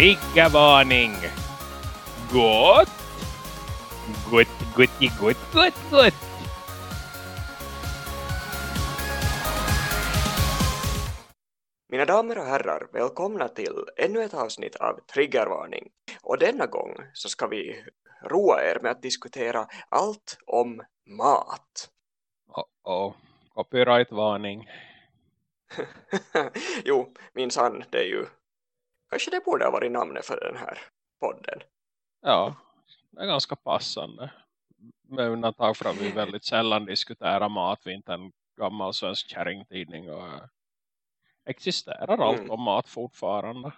Triggervarning! Gott! Gott, gott, gott, gott, gott! Mina damer och herrar, välkomna till ännu ett avsnitt av Triggervarning. Och denna gång så ska vi roa er med att diskutera allt om mat. Oh-oh, copyrightvarning. jo, minsann, det är ju... Kanske det borde ha varit namnet för den här podden. Ja, det är ganska passande. Med undantag för att vi väldigt sällan diskuterar mat. Vi är inte en gammal svensk kärringtidning och äh, existerar allt Mm. om mat fortfarande.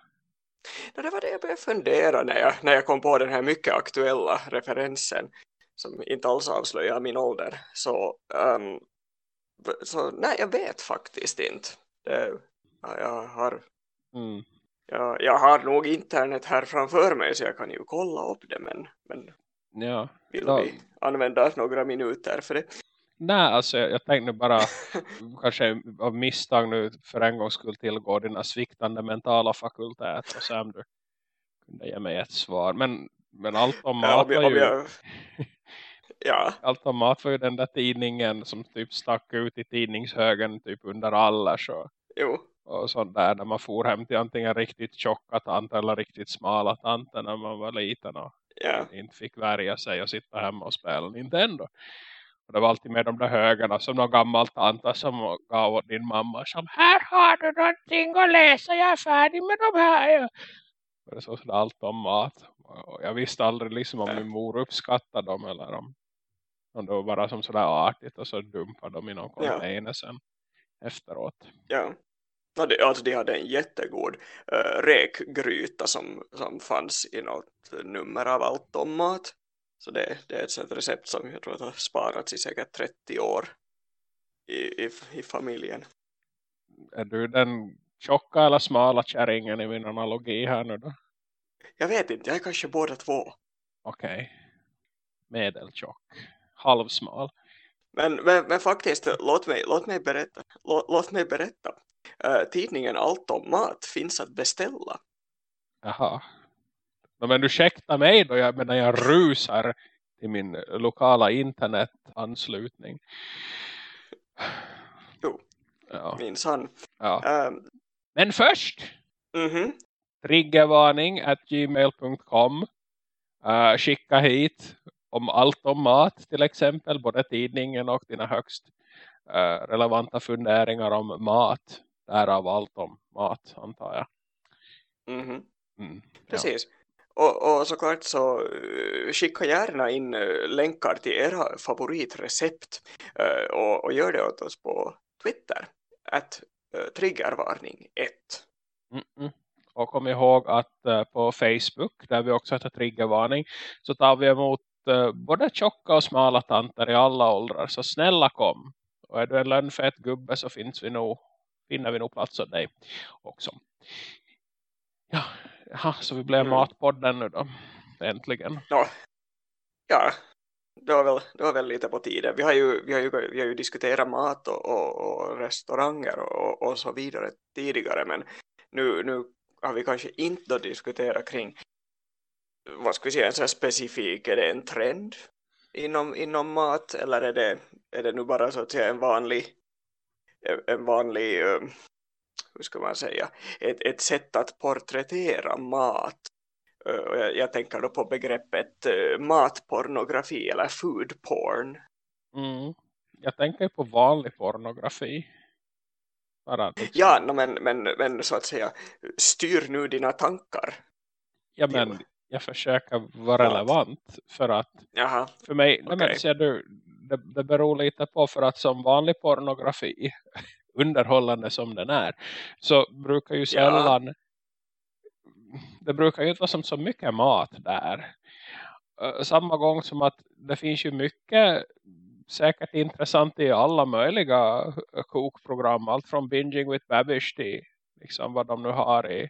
No, det var det jag började fundera när jag, när jag kom på den här mycket aktuella referensen som inte alls avslöjar min ålder. Så, v- så nej, jag vet faktiskt inte. Det, ja, jag, har, Mm. Jag, jag har nog internet här framför mig så jag kan ju kolla upp det men, men Ja. vill Ja. vi använda några minuter för det? Nej, alltså jag, jag tänkte bara kanske av misstag nu för en gångs skull tillgå dina sviktande mentala fakulteter och se om du kunde ge mig ett svar. Men, men allt om Ja, mat om jag, var om ju jag, ja, allt om mat var ju den där tidningen som typ stack ut i tidningshögen typ under alla så jo, och sånt där när man for hem till antingen riktigt tjocka tant eller riktigt smala tanter när man var liten och ja, inte fick värja sig och sitta hemma och spela Nintendo. Och det var alltid med de där högarna som någon gammal tanta som gav åt din mamma som här har du någonting att läsa, jag är färdig med de här. Och det så sådär allt om mat. Och jag visste aldrig liksom om min mor uppskattade dem eller om, om det var bara som sådär artigt och så dumpade de i någon container sen efteråt. ja. No, det, alltså de hade en jättegod uh, räkgryta som, som fanns i något nummer av allt om mat. Så det, det är ett sånt recept som jag tror att har sparats i säkert 30 år i, i, i familjen. Är du den tjocka eller smala kärringen i min analogi här nu då? Jag vet inte, jag är kanske båda två. Okej. Medeltjock. Halvsmal. Men, men, men faktiskt, låt mig, låt mig berätta. Låt, låt mig berätta. Eh, tidningen Allt om mat finns att beställa. Jaha. Men ursäkta mig då jag, medan jag rusar till min lokala internetanslutning. Jo. Ja, Minsann. ja. Um, Men först, mhm, triggervarning at gmail.com. Uh, skicka hit om allt om mat till exempel. Både tidningen och dina högst eh, relevanta funderingar om mat. Därav allt om mat antar jag. mhm. Mm, ja. Precis. Och, och såklart så eh, skicka gärna in eh, länkar till era favoritrecept eh, och, och gör det åt oss på Twitter. Att triggervarning 1. Mm -mm. Och kom ihåg att på Facebook, där vi också heter triggervarning, så tar vi emot både tjocka och smala tanter i alla åldrar. Så snälla kom. Och är du en lönnfett gubbe så finns vi nog, finner vi nog plats åt dig också. Ja, jaha, så vi blev Mm. matpodden nu då. Äntligen. Nå, ja, det var, väl, det var väl lite på tiden. Vi har ju, vi har ju, vi har ju diskuterat mat och, och, och restauranger och, och så vidare tidigare men nu, nu har vi kanske inte diskuterat kring vad ska vi säga, en sån här specifik, är det en trend inom, inom mat eller är det, är det nu bara så att säga en vanlig en- vanlig, eh, hur ska man säga, ett, ett sätt att porträttera mat. Eh, jag, jag tänker då på begreppet eh, matpornografi eller food porn. Mm. Jag tänker på vanlig pornografi. Liksom, Ja, no, men, men, men så att säga, styr nu dina tankar. ja, men jag försöker vara relevant för att Jaha, För mig, nej men ser du, det, det beror lite på för att som vanlig pornografi, underhållande som den är, så brukar ju sällan, det brukar ju inte vara som så mycket mat där. Samma gång som att det finns ju mycket säkert intressant i alla möjliga kokprogram, allt från Binging with Babish till liksom vad de nu har i,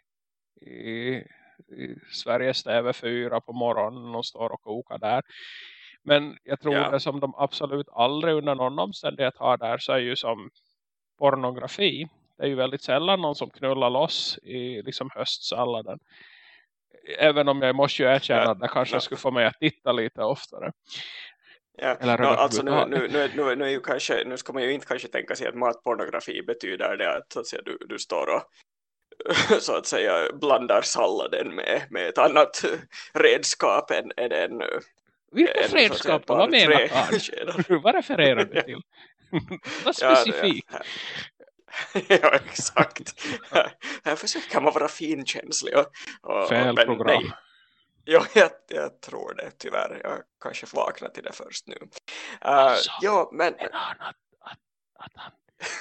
i, i Sveriges TV4 på morgonen och står och kokar där. Men jag tror Ja. det som de absolut aldrig under någon omständighet har där så är ju som pornografi. Det är ju väldigt sällan någon som knullar loss i liksom höstsalladen. Även om jag måste ju erkänna Ja, att det kanske ja. skulle få mig att titta lite oftare. Ja, Eller no, alltså nu, överhuvudtaget. nu, nu, nu, nu, är ju kanske, nu ska man ju inte kanske tänka sig att matpornografi betyder det att, att säga, du, du står och så att säga blandar salladen med, med ett annat redskap än, än en, Vilka par Vad menar träskedar. du? Vad refererar du till? Vad Ja, specifikt? ja, exakt. Här, försöker man vara finkänslig. Och, och, Fel men program. nej. Ja, jag, jag tror det tyvärr. Jag kanske vaknar till det först nu. Uh, Alltså, ja, men Men han att, att, att han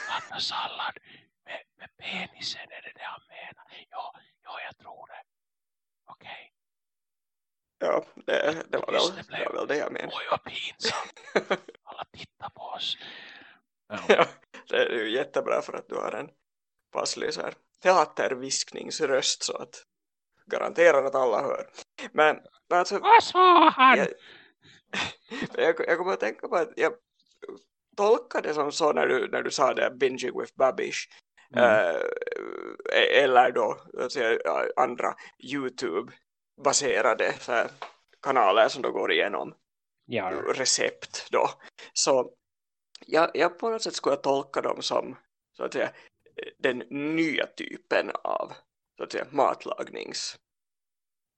blandar sallad med, med penisen, är det det han menar? Ja, ja jag tror det. Okej. Ja, det, det, var väl, det det blev- var väl det jag menade. Oj, vad pinsamt. Alla tittar på oss. Ja. Ja, det är ju jättebra för att du har en passlig så här teaterviskningsröst så att garanterar att alla hör. Men alltså, Vad sa han? jag, jag, jag kommer att tänka på att jag tolkade det som så när du, när du sa det binging with Babish Mm. eh, eller då säga, andra Youtube-baserade så här, kanaler som då går igenom Ja, recept då. Så jag, jag på något sätt skulle jag tolka dem som så att säga, den nya typen av så att säga, matlagnings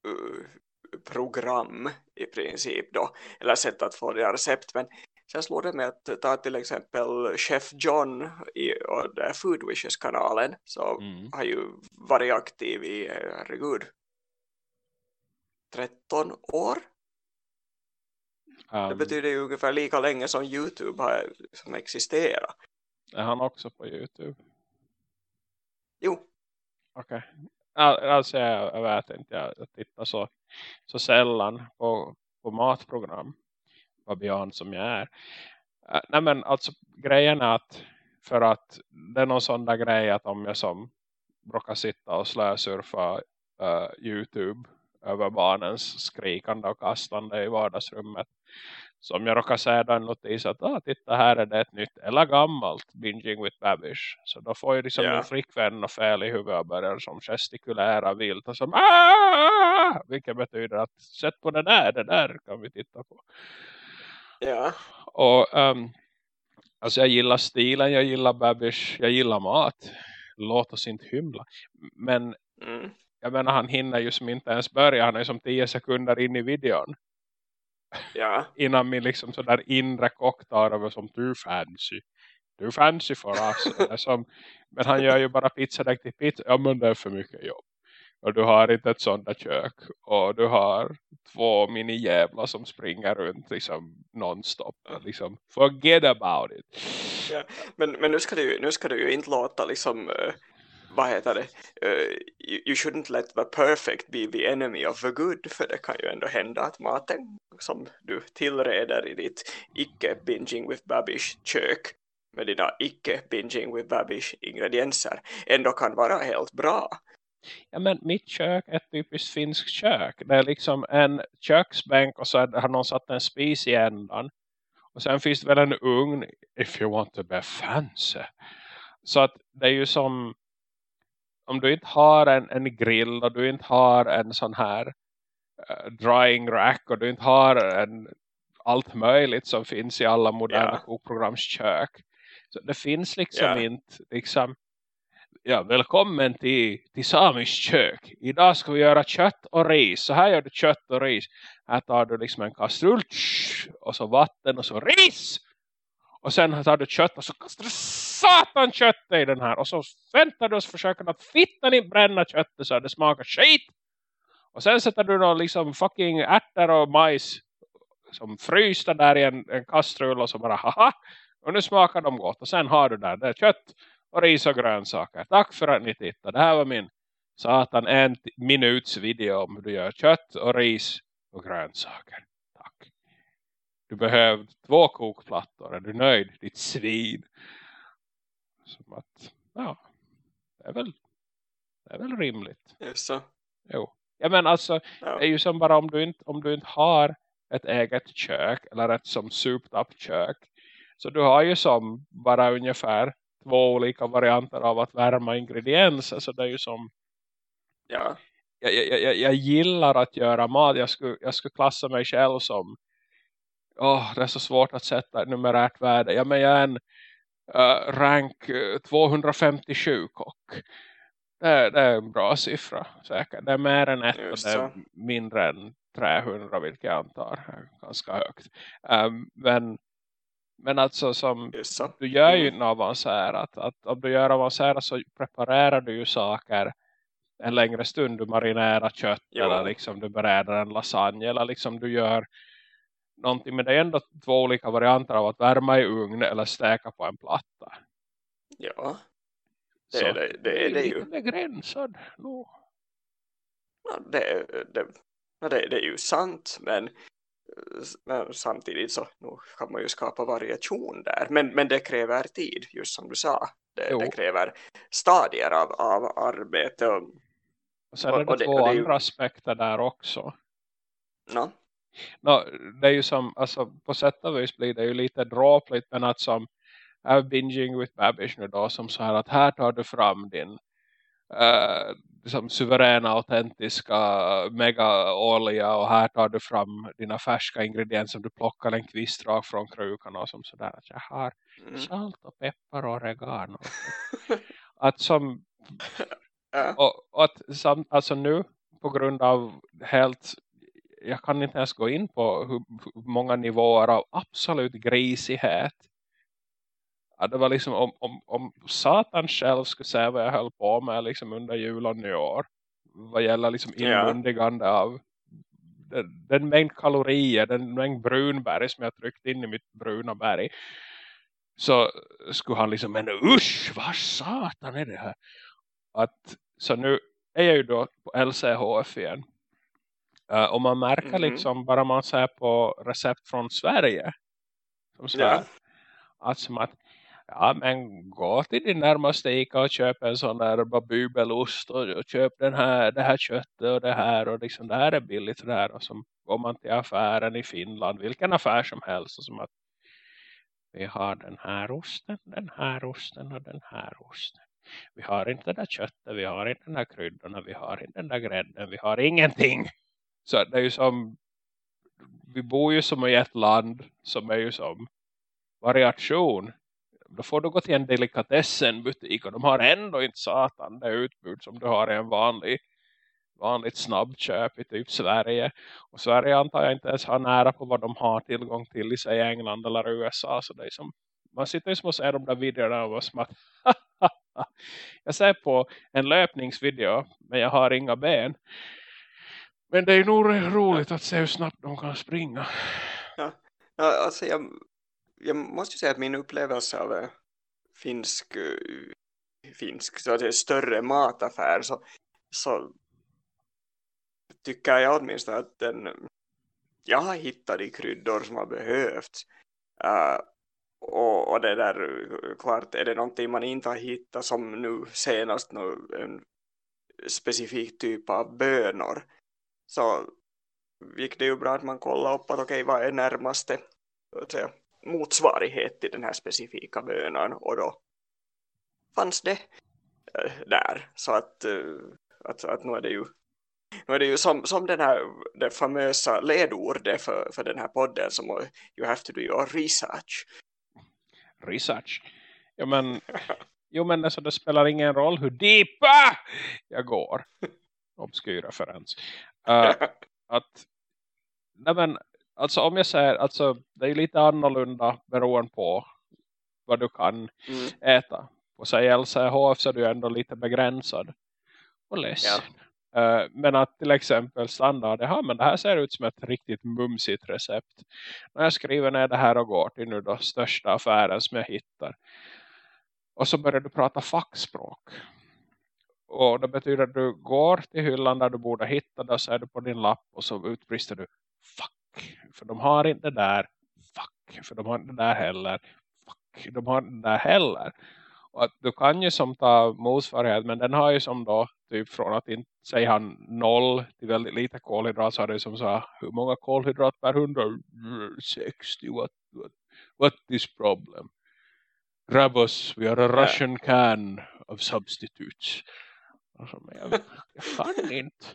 uh, program i princip då, eller sätt att få dina recept men sen slår det mig att ta till exempel Chef John i Food Wishes kanalen så mm. har ju varit aktiv i, eh, herregud 13 år det Um, betyder ju ungefär lika länge som Youtube har som existerat. är han också på Youtube? Jo, Okej. Al- Alltså jag, jag vet inte, jag, jag tittar så, så sällan på, på matprogram. Babian som jag är. Äh, nej men alltså grejen är att för att det är någon sån där grej att om jag som råkar sitta och slösurfa uh, Youtube över barnens skrikande och kastande i vardagsrummet. Så om jag råkar säga en notis att ah, titta här är det ett nytt eller gammalt Binging with Babish. Så då får ju liksom Ja. min flickvän och fel i huvudet och börjar som gestikulära vilt och som ah! Vilket betyder att sätt på det där, det där kan vi titta på. ja, Och um, alltså jag gillar stilen, jag gillar Babish, jag gillar mat. Låt oss inte hymla. Men mm, jag menar han hinner ju som inte ens börja. Han är som 10 sekunder in i videon. ja, Innan min liksom sådär inre kock tar över som du fancy. Du fancy för oss. Som, men han gör ju bara pizzadäck till pizza. Ja men det är för mycket jobb. Och du har inte ett sånt där kök. Och du har två minijävlar som springer runt liksom nonstop. Liksom, forget about it. ja. Men, men nu, ska du, ju- nu ska du ju inte låta liksom, eh, vad heter det, uh, you, you shouldn't let the perfect be the enemy of the good, för det kan ju ändå hända att maten som du tillreder i ditt icke binging with babish kök med dina icke binging with babish ingredienser ändå kan vara helt bra. Ja men mitt kök är ett typiskt finskt kök. Det är liksom en köksbänk och så har någon satt en spis i ändan. Och sen finns det väl en ugn if you want to be fancy. Så att det är ju som om du inte har en, en grill och du inte har en sån här eh, drying rack och du inte har en, allt möjligt som finns i alla moderna Ja. kokprogramskök. Så det finns liksom Ja. inte liksom Ja, välkommen till, till Samisk kök. Idag ska vi göra kött och ris. Så här gör du kött och ris. Här tar du liksom en kastrull. Och så vatten och så ris. Och sen tar du kött och så kastar du satan köttet i den här. Och så väntar du och försöker att fittan inte bränna köttet så att det smakar skit. Och sen sätter du då liksom fucking ärtor och majs som frysta där i en, en kastrull och så bara haha. Och nu smakar de gott. Och sen har du där, det är kött och ris och grönsaker. Tack för att ni tittade. Det här var min satan en-minuts-video om hur du gör kött och ris och grönsaker. Tack. Du behöver två kokplattor. Är du nöjd? Ditt svin. Som att, ja. Det är väl, det är väl rimligt. Just så. Jo. Ja men alltså, Ja. det är ju som bara om du inte, om du inte har ett eget kök eller ett som souped up kök. Så du har ju som bara ungefär två olika varianter av att värma ingredienser. Så det är ju som, ja. jag, jag, jag, jag gillar att göra mat. Jag skulle, jag skulle klassa mig själv som oh, det är så svårt att sätta numerärt värde. Ja, men jag är en uh, rank 257 kock. Det, det, är en bra siffra säkert. Det är mer än ett och det är mindre än 300 vilket jag antar är ganska högt. Um, men, men alltså som du gör ju mm. avancerat. Att om du gör avancerat så preparerar du ju saker en längre stund. Du marinerar kött jo. eller liksom du beredar en lasagne eller liksom du gör någonting. Men det är ändå två olika varianter av att värma i ugn eller steka på en platta. Ja, det, så, är, det, det, är det, ju. begränsad. No. Ja, det, det, det, det är ju sant men, men samtidigt så nu kan man ju skapa variation där. Men, men det kräver tid, just som du sa. Det, det kräver stadier av, av arbete. Och, och sen är det, och det två och det andra ju... aspekter där också. No. No, det är ju som, alltså på sätt och vis blir det ju lite dråpligt men att som är binging with Babish nu då som så här att här tar du fram din uh, liksom suveräna, autentiska mega-olja och här tar du fram dina färska ingredienser som du plockar en kvist rakt från krukan och som sådär att jag har mm. salt och peppar och oregano. att som och, och att som, alltså nu på grund av helt jag kan inte ens gå in på hur, hur många nivåer av absolut grisighet Ja, det var liksom om, om, om Satan själv skulle säga vad jag höll på med liksom under jul och nyår. Vad gäller liksom inmundigande yeah. av den, den mängd kalorier, den mängd brunberg som jag tryckt in i mitt bruna berg. Så skulle han liksom, men usch, vad satan är det här? Att, så nu är jag ju då på LCHF igen. Uh, och man märker mm -hmm. liksom, bara man ser på recept från Sverige. Som så yeah. att som att Ja men gå till din närmaste Ica och köp en sån där babubelost och, och köp den här, det här köttet och det här och liksom det här är billigt det här och så går man till affären i Finland, vilken affär som helst och som att vi har den här osten, den här osten och den här osten. Vi har inte det där köttet, vi har inte den här kryddorna, vi har inte den där grädden, vi har ingenting. Så det är ju som, vi bor ju som i ett land som är ju som variation då får du gå till en delikatessenbutik och de har ändå inte satan det utbud som du har i en vanlig vanligt snabbköp i typ Sverige. Och Sverige antar jag inte ens har nära på vad de har tillgång till i sig England eller USA. Så det är som, man sitter ju som och ser de där videorna och var som att jag ser på en löpningsvideo men jag har inga ben. Men det är nog roligt att se hur snabbt de kan springa. Ja, ja alltså jag, jag måste säga att min upplevelse av eh, finsk, eh, finsk så att det är större mataffär så, så tycker jag åtminstone att den, jag har hittat de kryddor som har behövts. Uh, och, och det där, klart är det någonting man inte har hittat som nu senast nu, en specifik typ av bönor. Så gick det ju bra att man kollade upp att okej, okay, vad är närmaste säga, motsvarighet till den här specifika bönan och då fanns det äh, där. Så att, äh, att, att nu är det ju nu är det ju som, som den här det famösa ledordet för, för den här podden som you have to do your research. Research? Ja men jo men alltså det spelar ingen roll hur deepa jag går. Obskyr referens uh, att nej men alltså om jag säger, alltså det är lite annorlunda beroende på vad du kan mm. äta. På sig LCHF så är du ändå lite begränsad och ledsen. Ja. Uh, men att till exempel standard, ja men det här ser ut som ett riktigt mumsigt recept. När jag skriver ner det här och går till nu då största affären som jag hittar. Och så börjar du prata fackspråk. Och det betyder att du går till hyllan där du borde hitta det och så är du på din lapp och så utbrister du fuck för de har inte det där. Fuck. För de har inte det där heller. Fuck. De har inte det där heller. Och att du kan ju som ta motsvarighet. Men den har ju som då. Typ från att inte säga han noll. Till väldigt lite kolhydrat. Så har det som så. Hur många kolhydrat per 160. What, what, what is problem? Grab us. We are a Russian can of substitutes. Alltså, men jag, jag kan inte.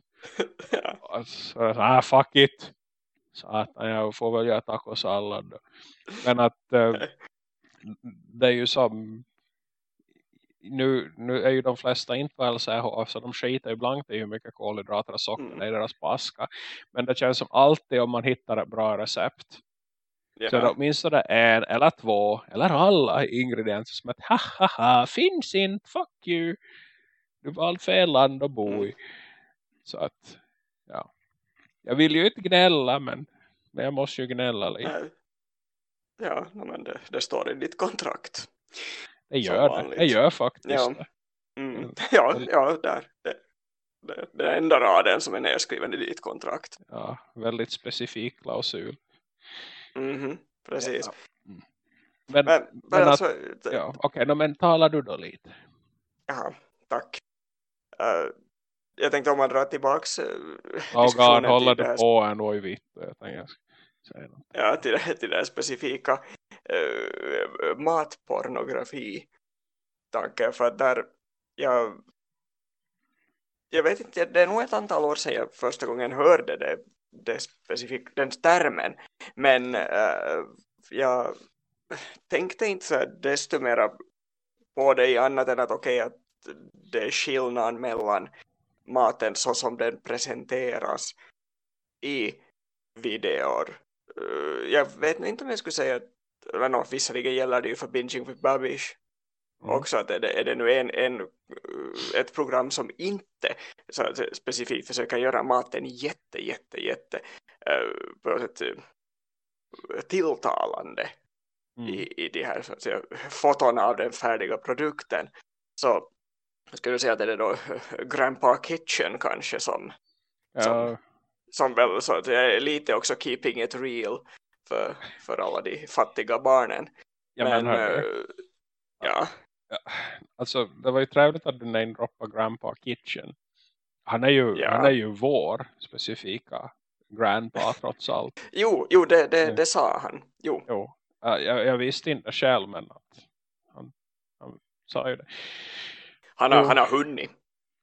ja. Alltså, ah, fuck it. Satan, jag får väl göra tacosallad. Men att eh, det är ju som nu, nu är ju de flesta inte på LCH så de skiter ju blankt i hur mycket kolhydrater och socker mm. är i deras paska. Men det känns som alltid om man hittar ett bra recept. Yeah. Så är det åtminstone en eller två eller alla ingredienser som att ha ha ha finns inte, fuck you. Du valt fel land att bo i. Mm. Så att, ja. Jag vill ju inte gnälla men, men jag måste ju gnälla lite. Ja, men det, det står i ditt kontrakt. Det gör det. Det gör faktiskt ja. det. Mm. Ja, ja, där. Det, det, det är enda raden som är nedskriven i ditt kontrakt. Ja, väldigt specifik klausul. Mm -hmm, precis. Ja. Mm. Men, men, men, men alltså, att, ja, okej, okay, men talar du då lite? Jaha, tack. Uh, jag tänkte om man drar tillbaks uh, oh God, håller du på ändå i vitt? Jag tänkte säga. Ja, till det, till det specifika uh, matpornografi tanken för att där jag jag vet inte, det är nog ett antal år sedan jag första gången hörde det, det specifikt, den termen men uh, jag tänkte inte så desto mera på det i annat än att okej okay, att det är skillnad mellan maten så som den presenteras i videor. Uh, jag vet inte om jag skulle säga att men no, visserligen gäller det ju för Binging with Babish mm. också att är det, är det nu en, en, ett program som inte så att specifikt försöker göra maten jätte, jätte, jätte uh, på uh, tilltalande mm. i, i de här så att säga, fotona av den färdiga produkten så skulle du säga att det är då Grandpa Kitchen kanske som, ja. som, som väl så att det är lite också keeping it real för, för alla de fattiga barnen. Ja, men, men äh, ja. ja. Alltså, det var ju trevligt att du namedroppade Grandpa Kitchen. Han är ju, ja. han är ju vår specifika grandpa trots allt. jo, jo det, det, det sa han. Jo. jo. Jag, jag visste inte själv men att han, han sa ju det. Han har, han har hunnit.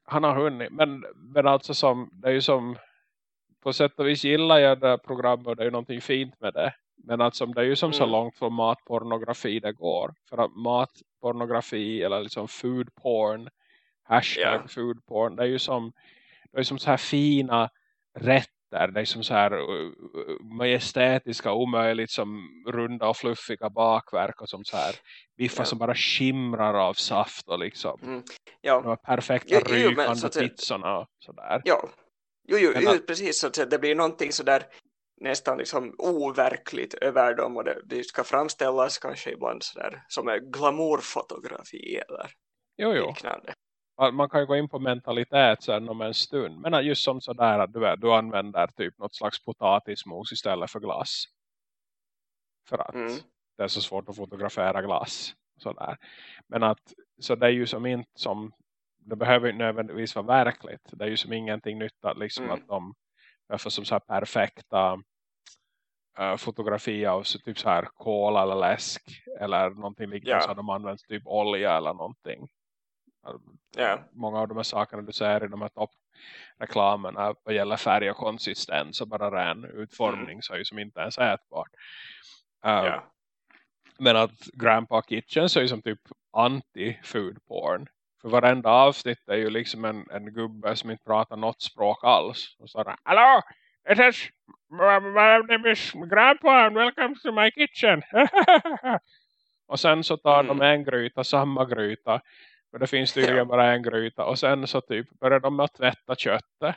Han har hunnit. Men, men alltså som, det är ju som på sätt och vis gillar jag det programmet och det är ju någonting fint med det. Men alltså det är ju som mm. så långt från matpornografi det går. För att matpornografi eller liksom food porn, hashtag yeah. food porn, det är ju som, det är som så här fina rätter. Det är som så här majestätiska, omöjligt som runda och fluffiga bakverk och som så här biffar yeah. som bara skimrar av saft och liksom mm. ja. de perfekta jo, jo, rykande pizzorna och sådär. Ja, Jo, jo, jo precis. Så det blir någonting sådär nästan liksom overkligt över dem och det, det ska framställas kanske ibland sådär som glamourfotografi eller jo, jo. liknande. Man kan ju gå in på mentalitet sen om en stund. Men just som sådär att du, du använder typ något slags potatismos istället för glass. För att mm. det är så svårt att fotografera glass. Sådär. Men att så det är ju som inte som det behöver inte nödvändigtvis vara verkligt. Det är ju som ingenting nytt att, liksom, mm. att de får som så här perfekta uh, fotografier av så, typ så här kola eller läsk eller någonting liknande yeah. så de använder typ olja eller någonting. Yeah. Många av de här sakerna du ser i de här toppreklamerna vad gäller färg och konsistens och bara ren utformning mm. så är ju som inte ens ätbart. Uh, yeah. Men att Grandpa Kitchen så är ju som typ anti-food porn. För varenda avsnitt är ju liksom en, en gubbe som inte pratar något språk alls. Och så där, Hallå! It is my name is Grandpa and welcome to my kitchen. och sen så tar mm. de en gryta, samma gryta. För det finns tydligen ja. bara en gryta. Och sen så typ börjar de med att tvätta köttet.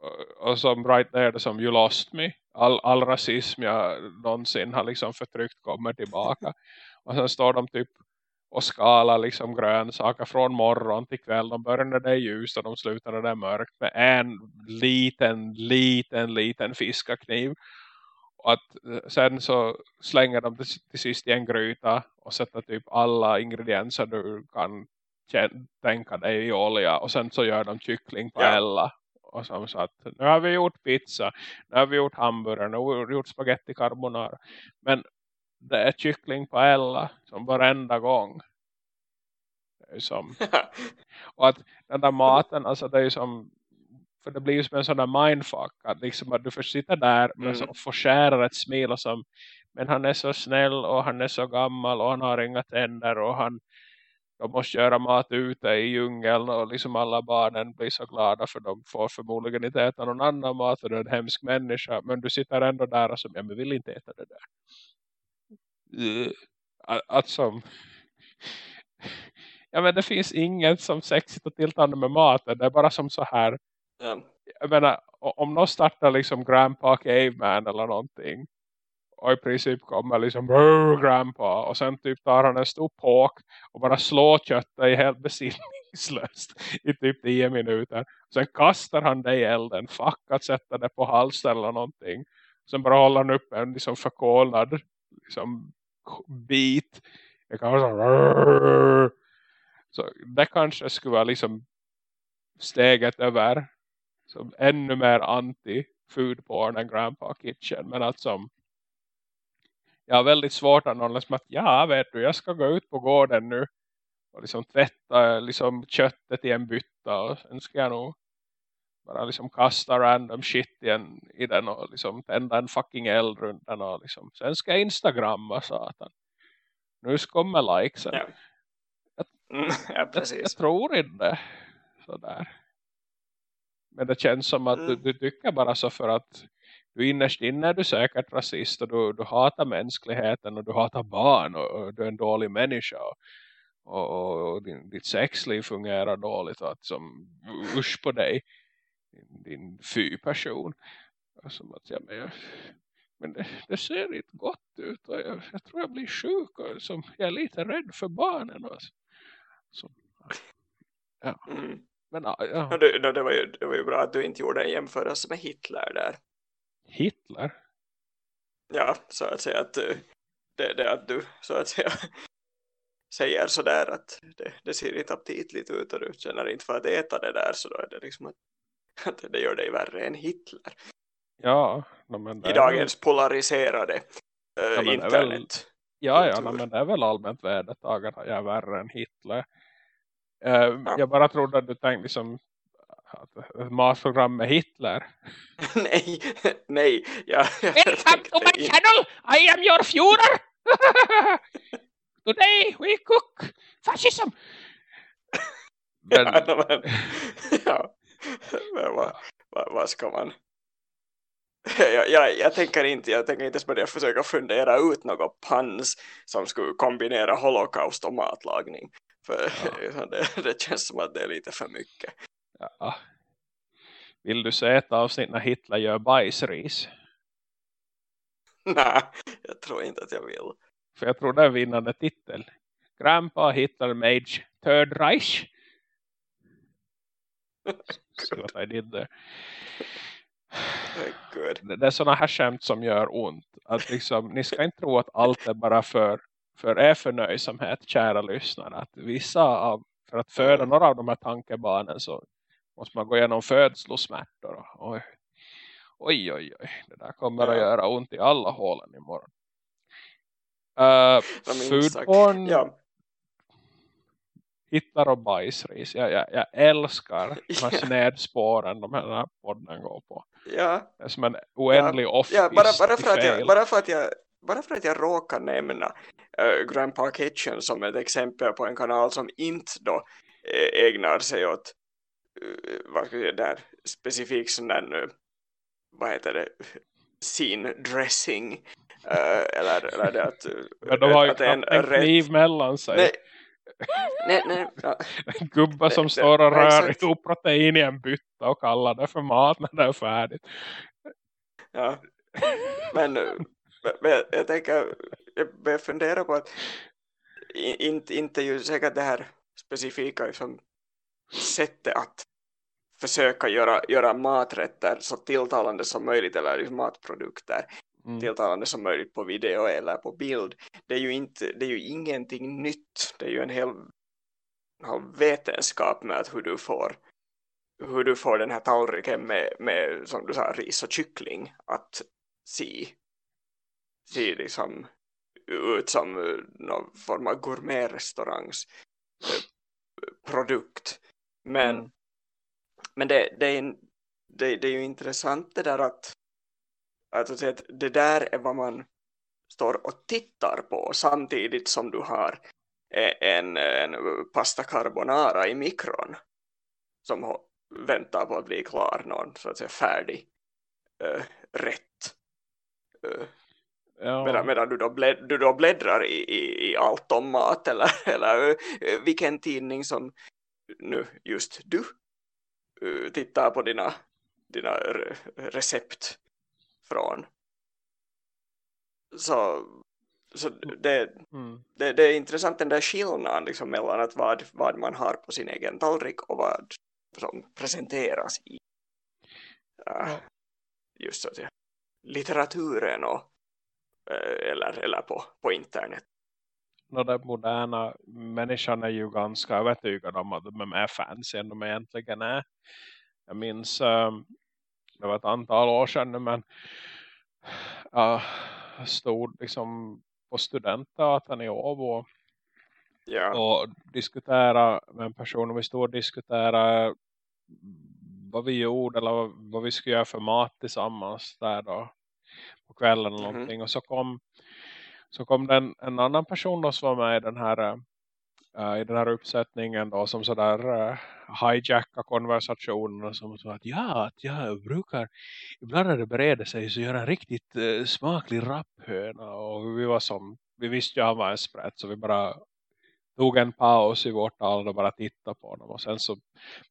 Och, och som right there det som you lost me. All, all rasism jag någonsin har liksom förtryckt kommer tillbaka. Och sen står de typ och skala liksom grönsaker från morgon till kväll. De börjar när det är ljust och de slutar när det är mörkt med en liten, liten, liten fiskakniv. Och att eh, sen så slänger de till sist i en gryta och sätter typ alla ingredienser du kan tänka dig i olja. Och sen så gör de kyckling på ja. Och som så att nu har vi gjort pizza, nu har vi gjort hamburgare, nu har vi gjort spaghetti carbonara. Men det är kyckling på Ella som varenda gång. Som, och att den där maten, alltså det är som för det blir ju som en sån där mindfuck att, liksom att du får sitta där mm. och få skära ett smil och som men han är så snäll och han är så gammal och han har inga tänder och han de måste göra mat ute i djungeln och liksom alla barnen blir så glada för de får förmodligen inte äta någon annan mat för det är en hemsk människa men du sitter ändå där och som, ja men vill inte äta det där att, att som ja men det finns inget som sexigt och tilltalande med maten. Det är bara som så här. Jag menar, om någon startar liksom Grandpa Caveman eller någonting. Och i princip kommer liksom Grandpa. Och sen typ tar han en stor påk. Och bara slår köttet i helt besinningslöst. I typ 10 minuter. Sen kastar han det i elden. Fuck att sätta det på halsen eller någonting. Sen bara håller han upp en liksom förkolnad liksom bit. Det kan så så det kanske skulle vara liksom steget över som ännu mer anti food porn än Grandpa Kitchen. Men att som jag har väldigt svårt att någon som att ja vet du jag ska gå ut på gården nu och liksom tvätta liksom köttet i en bytta och sen ska jag nog bara liksom kasta random shit i, en, i den och liksom tända en fucking eld runt den och liksom sen ska jag instagramma satan. Nu kommer likesen. Ja. Mm, ja, precis. Jag, jag, tror inte sådär. Men det känns som att mm. du, du tycker bara så för att du innerst inne är du säkert rasist och du, du hatar mänskligheten och du hatar barn och, och du är en dålig människa och, och, och din, ditt sexliv fungerar dåligt och att som usch på dig din, din fy-person som att ja, men, jag, men det, det, ser inte gott ut och jag, jag tror jag blir sjuk och som, jag är lite rädd för barnen och så. Så, ja. Mm. Men, ja. ja det, det, var ju, det var ju bra att du inte gjorde en jämförelse med Hitler där. Hitler? Ja, så att säga att eh, det, det att du så att säga säger sådär att det, det ser inte aptitligt ut och du känner inte för att äta det där så då är det liksom att, att det gör dig värre än Hitler. Ja, men I dagens polariserade äh, ja, internet. Väl, ja, ja men det är väl allmänt vedertaget att jag är värre än Hitler. Uh, ja. Jag bara trodde att du tänkte liksom matprogram med Hitler. nej, nej. Jag, jag Welcome to my in. channel! I am your Führer! Today we cook fascism! Men... Ja, men, ja. men vad, vad, vad ska man jag, jag, jag, tänker inte jag tänker inte börja försöka fundera ut något pans som skulle kombinera holocaust och matlagning för ja. det, det, känns som att det är lite för mycket ja. vill du se ett avsnitt när Hitler gör bajsris? nej, jag tror inte att jag vill för jag tror det är vinnande titel Grandpa Hitler made Third Reich See what I did there det, det är sådana här skämt som gör ont. Att liksom, ni ska inte tro att allt är bara för, för er förnöjsamhet, kära lyssnare. Att vissa av, för att föda mm. några av de här tankebarnen så måste man gå igenom födslosmärtor. Oj, oj, oj, oj. Det där kommer ja. att göra ont i alla hålen imorgon. Uh, foodporn ja hittar och bajsris. Jag, jag, jag älskar de här snedspåren de här podden går på. Ja. Det är som en oändlig ja. office ja, bara, bara, för att jag, bara för att jag bara för att jag råkar nämna uh, Grandpa Kitchen som ett exempel på en kanal som inte då uh, ägnar sig åt vad ska jag säga där, specifikt sån där uh, vad heter det scene dressing uh, eller, eller det att, Men de har ju en, en kniv mellan sig. Nej, nej, nej, ja. Gubbar som står och rör ihop protein i en bytta och kallar det för mat när det är färdigt. Ja, men, men jag, jag tänker, jag börjar fundera på att inte, inte ju säkert det här specifika liksom, sättet att försöka göra, göra maträtter så tilltalande som möjligt eller matprodukter mm. tilltalande som möjligt på video eller på bild. Det är ju, inte, det är ju ingenting nytt. Det är ju en hel, hel vetenskap med att hur du får hur du får den här tallriken med, med som du sa, ris och kyckling att se, se liksom ut som någon form av gourmetrestaurangs eh, produkt. Men, mm. men det, det, är det, det är ju intressant det där att, att, att det där är vad man står och tittar på samtidigt som du har en, en pasta carbonara i mikron som väntar på att bli klar någon så att säga färdig uh, rätt uh, ja. medan, medan du, då blädd, du då bläddrar i, i, i allt om mat eller, eller vilken tidning som nu just du uh, tittar på dina, dina recept från så, så det, mm. det, det, är intressant den där skillnaden liksom, mellan att vad, vad man har på sin egen tallrik och vad som presenteras i uh, just så att säga, litteraturen och, uh, eller, eller på, på internet. No, den moderna människan är ju ganska övertygad om att de är mer fancy än de egentligen är. Jag minns, um, det var ett antal år sedan men uh, stod liksom på studentdatorn i Åbo ja. och diskutera med en person och vi stod och diskutera vad vi gjorde eller vad vi skulle göra för mat tillsammans där då på kvällen eller mm -hmm. någonting och så kom så kom det en, en annan person då som var med i den här uh, i den här uppsättningen då som sådär uh, hijacka konversationen som så att ja, att jag brukar ibland när det bereder sig så göra en riktigt uh, smaklig rapphöna och vi var som, vi visste ju han var en sprätt så vi bara tog en paus i vårt tal och bara tittade på honom och sen så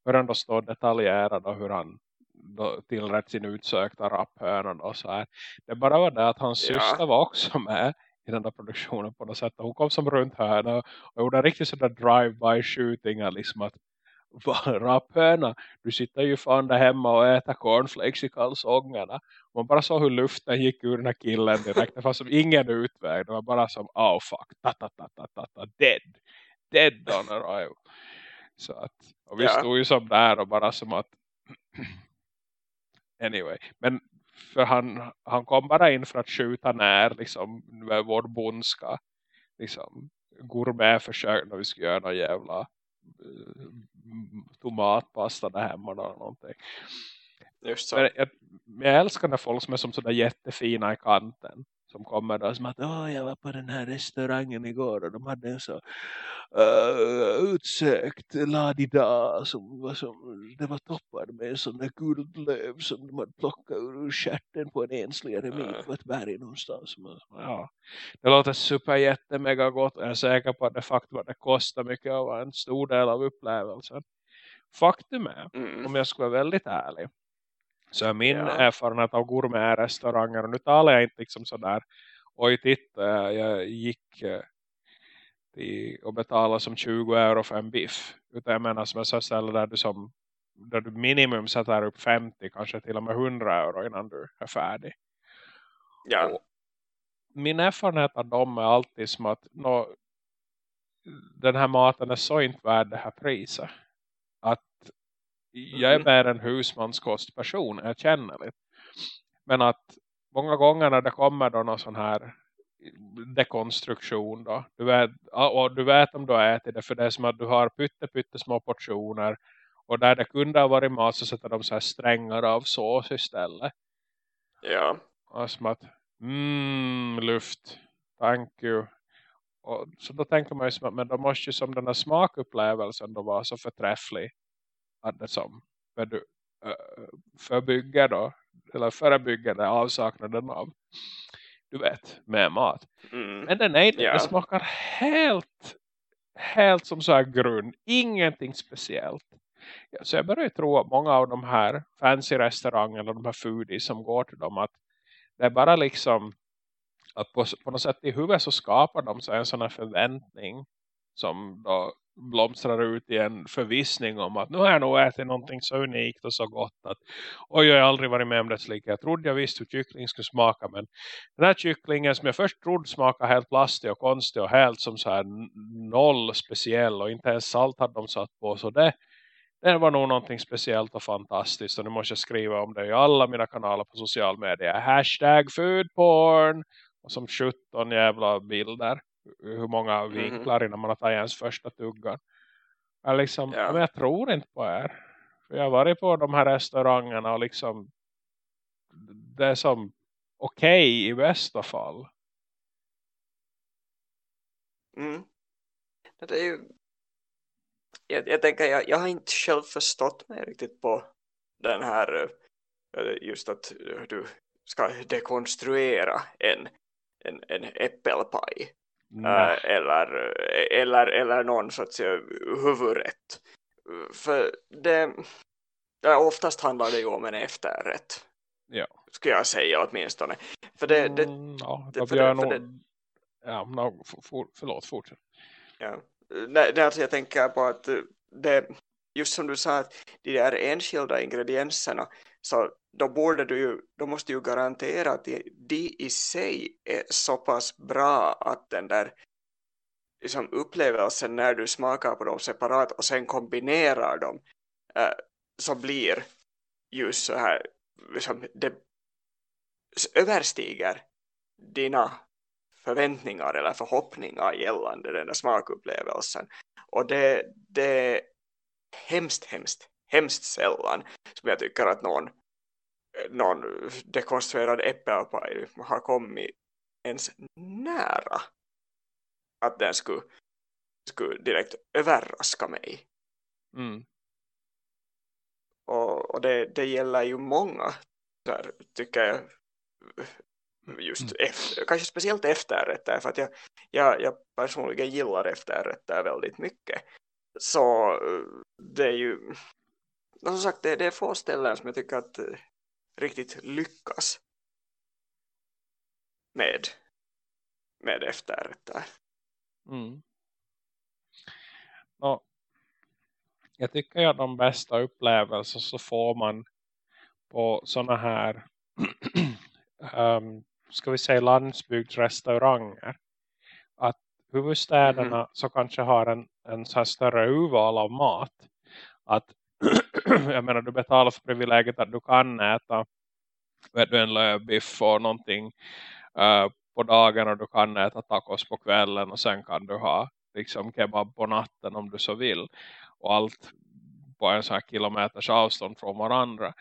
började han då stå detaljerad hur han då tillrätt sin utsökta rapphöna och så här. Det bara var det att hans ja. syster var också med i den där produktionen på något sätt. Hon kom som runt hörna och gjorde en riktigt sådär drive-by shooting liksom att rapphöna, du sitter ju fan där hemma och äter cornflakes i kalsongerna. Man bara såg hur luften gick ur den här killen direkt. Det fanns som ingen utväg. Det var bara som, oh fuck, ta ta ta ta ta, ta dead. Dead on arrival. Så att, och vi ja. stod ju som där och bara som att anyway. Men för han, han kom bara in för att skjuta när liksom vår bondska liksom gourmetförsök när vi skulle göra någon jävla uh, tomatpasta där hemma eller någonting. Just så. Men jag, jag älskar när folk som är som sådär jättefina i kanten som kommer då som att Åh, jag var på den här restaurangen igår och de hade en så uh, utsökt ladida som var som, det var toppad med en sån där guldlöv som de hade plockat ur stjärten på en enslig eremit på ett berg någonstans. Ja, det låter super jättemega gott och jag är säker på att det faktum att det kostar mycket och var en stor del av upplevelsen. Faktum är, mm. om jag ska vara väldigt ärlig så min ja. erfarenhet av gourmet-restauranger. Och nu talar jag inte liksom sådär. Oj titta, jag gick till, och betalade som 20 euro för en biff. Utan jag menar som ett ställe där du som där du minimum sätter upp 50, kanske till och med 100 euro innan du är färdig. Ja. Och min erfarenhet av dem är alltid som att no, den här maten är så inte värd det här priset. Att jag är mer en husmanskostperson, jag känner lite. Men att många gånger när det kommer då någon sån här dekonstruktion då. Du vet, och du vet om du har ätit det för det är som att du har pytte pytte små portioner och där det kunde ha varit mat så sätter de så här strängar av sås istället. Ja. Och som att, mm, luft, thank you. Och, så då tänker man ju som att men då måste ju som den här smakupplevelsen då vara så förträfflig det som för du förbygger då eller förebygger det avsaknaden av du vet, med mat. Mm. Men den är inte, yeah. smakar helt helt som så här grund. Ingenting speciellt. Så jag börjar tro att många av de här fancy restaurangerna, de här foodies som går till dem, att det är bara liksom att på, på något sätt i huvudet så skapar de sig en sån här förväntning som då blomstrar ut i en förvissning om att nu har jag nog ätit någonting så unikt och så gott att oj, jag har aldrig varit med om det lika. Jag trodde jag visste hur kyckling skulle smaka men den här kycklingen som jag först trodde smakade helt plastig och konstig och helt som så här noll speciell och inte ens salt hade de satt på så det, det var nog någonting speciellt och fantastiskt och nu måste jag skriva om det i alla mina kanaler på social media. Hashtag foodporn och som 17 jävla bilder hur många mhm. vinklar mm. innan man har tagit ens första tuggan. Jag, liksom, ja. men jag tror inte på er. För jag har varit på de här restaurangerna och liksom det är som okej okay i bästa fall. Mm. Det är ju jag, jag tänker, jag, jag har inte själv förstått mig riktigt på den här eh, just att du ska dekonstruera en, en, en äppelpaj äh, eller, eller, eller någon sorts huvudrätt. För det, det oftast handlar det ju om en efterrätt. Ja. skulle jag säga åtminstone. För det, det, mm, ja, det, för det, för det ja, no, för, för, förlåt, fortsätt. Ja. Nej, det alltså jag tänker på att det, just som du sa att de där enskilda ingredienserna så då borde du ju, då måste ju garantera att de, i sig är så pass bra att den där liksom upplevelsen när du smakar på dem separat och sen kombinerar dem eh, så blir just så här liksom, det överstiger dina förväntningar eller förhoppningar gällande den där smakupplevelsen. Och det, det är hemskt, hemskt, hemskt sällan som jag tycker att någon någon dekonstruerad äppelpaj har kommit ens nära att den skulle, skulle direkt överraska mig. Mm. Och, och det, det gäller ju många där, tycker jag just mm. efter, kanske speciellt efterrätter för att jag, jag, jag personligen gillar efterrätter väldigt mycket så det är ju som sagt det, det är få ställen som jag tycker att riktigt lyckas med med efterrätter. Mm. Och jag tycker att de bästa upplevelser så får man på sådana här um, ska vi säga landsbygdsrestauranger att huvudstäderna mm. så kanske har en, en så här större urval av mat att jag menar du betalar för privilegiet att du kan äta vet du, en lövbiff och någonting uh, på dagen och du kan äta tacos på kvällen och sen kan du ha liksom kebab på natten om du så vill och allt på en sån här kilometers avstånd från varandra.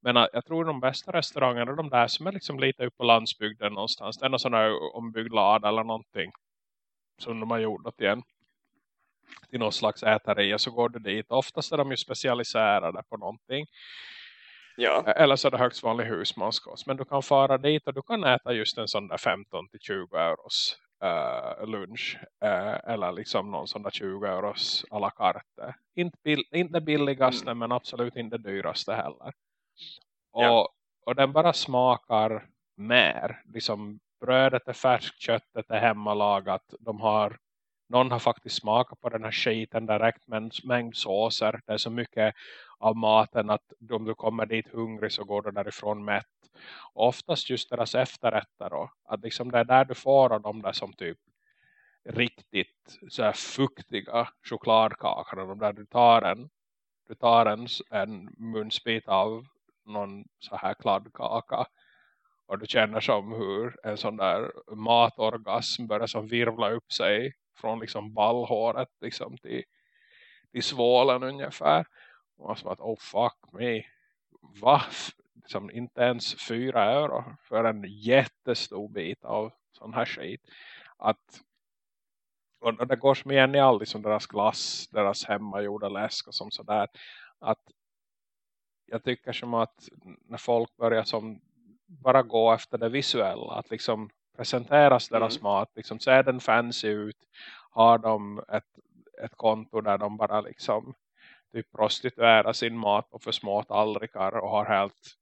Men uh, jag tror de bästa restaurangerna är de där som är liksom lite uppe på landsbygden någonstans. Det är någon sån här ombyggd lada eller någonting som de har gjort till en till någon slags ätaria så går du dit. Oftast är de ju specialiserade på någonting. Ja. Eller så är det högst vanlig husmanskost. Men du kan fara dit och du kan äta just en sån där 15-20 euros uh, lunch. Uh, eller liksom någon sån där 20 euros à la carte. Inte, bill inte billigaste mm. men absolut inte dyraste heller. Och, ja. och den bara smakar mer. Liksom brödet är färskt, köttet är hemmalagat. De har någon har faktiskt smakat på den här skiten direkt med en mängd såser. Det är så mycket av maten att om du kommer dit hungrig så går du därifrån mätt. Och oftast just deras efterrätter då. Att liksom det är där du får av de där som typ riktigt så här fuktiga chokladkakorna. De där du tar en, du tar en, en munsbit av någon så här kladdkaka och du känner som hur en sån där matorgasm börjar som virvla upp sig från liksom ballhåret liksom till, till svålen ungefär. Och man som att, oh fuck me. Va? Liksom inte ens fyra euro för en jättestor bit av sån här skit. Att och det går som igen i all liksom deras glass, deras hemmagjorda läsk och som sådär. Att jag tycker som att när folk börjar som bara gå efter det visuella. Att liksom presenteras deras mm. mat. Liksom, ser den fancy ut. Har de ett, ett konto där de bara liksom typ prostituerar sin mat på för små tallrikar och har helt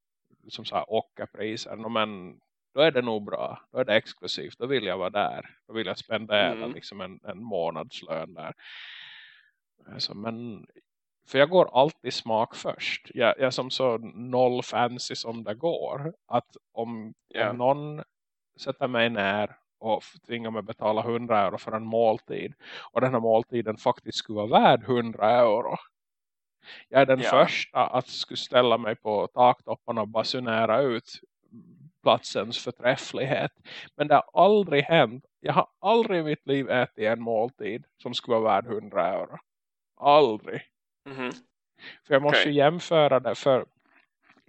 som så här ockerpriser. Men då är det nog bra. Då är det exklusivt. Då vill jag vara där. Då vill jag spendera mm. liksom en, en månadslön där. Alltså, men för jag går alltid smak först. Jag, jag är som så noll fancy som det går. Att om, yeah. om någon sätter mig ner och tvingar mig betala 100 euro för en måltid. Och den här måltiden faktiskt skulle vara värd 100 euro. Jag är den ja. första att skulle ställa mig på taktopparna och basunera ut platsens förträfflighet. Men det har aldrig hänt. Jag har aldrig i mitt liv ätit en måltid som skulle vara värd 100 euro. Aldrig. Mm -hmm. För jag måste okay. jämföra det för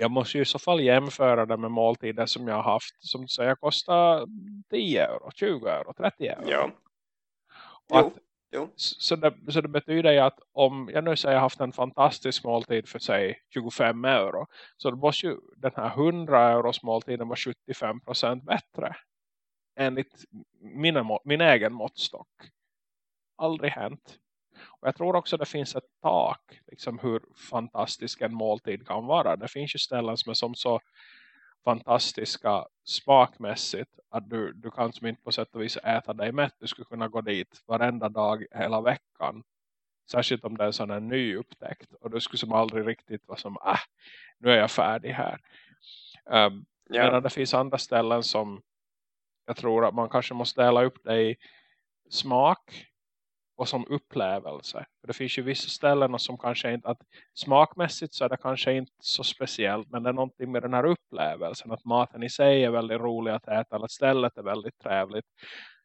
jag måste ju i så fall jämföra det med måltider som jag har haft som säger kostar 10 euro, 20 euro, 30 euro. Ja. Att, jo. Så, det, så det betyder ju att om jag nu säger jag haft en fantastisk måltid för sig 25 euro så då måste ju den här 100 euros måltiden vara 75% bättre enligt mina, min egen måttstock. Aldrig hänt. Och jag tror också det finns ett tak liksom hur fantastisk en måltid kan vara. Det finns ju ställen som är som så fantastiska smakmässigt att du, du kan som inte på sätt och vis äta dig mätt. Du skulle kunna gå dit varenda dag hela veckan. Särskilt om det är sån en ny upptäckt. Och du skulle som aldrig riktigt vara som, ah, nu är jag färdig här. Um, yeah. Men det finns andra ställen som jag tror att man kanske måste dela upp det i smak och som upplevelse. För det finns ju vissa ställen som kanske inte, att smakmässigt så är det kanske inte så speciellt. Men det är någonting med den här upplevelsen. Att maten i sig är väldigt rolig att äta. Eller stället är väldigt trevligt.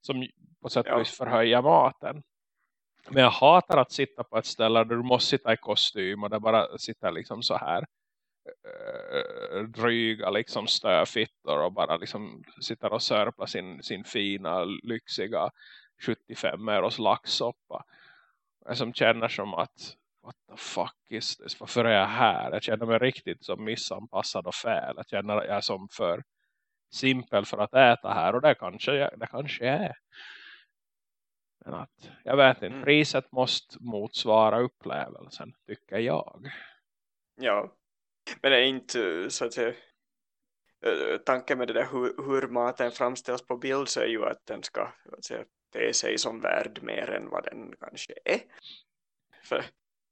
Som på sätt och vis förhöjer maten. Men jag hatar att sitta på ett ställe där du måste sitta i kostym. Och det bara sitter liksom så här äh, dryga liksom stöfittor. Och bara liksom sitter och sörplar sin, sin fina, lyxiga 75 euros laxsoppa. Jag som känner som att what the fuck is this? Varför är jag här? Jag känner mig riktigt som missanpassad och fel. Jag känner att jag är som för simpel för att äta här. Och det kanske, det kanske är. Men att, jag vet inte, mm. priset måste motsvara upplevelsen, tycker jag. Ja, men det är inte så att säga, eh, tanken med det där hur, hur maten framställs på bild så är ju att den ska att säga, te sig som värd mer än vad den kanske är. För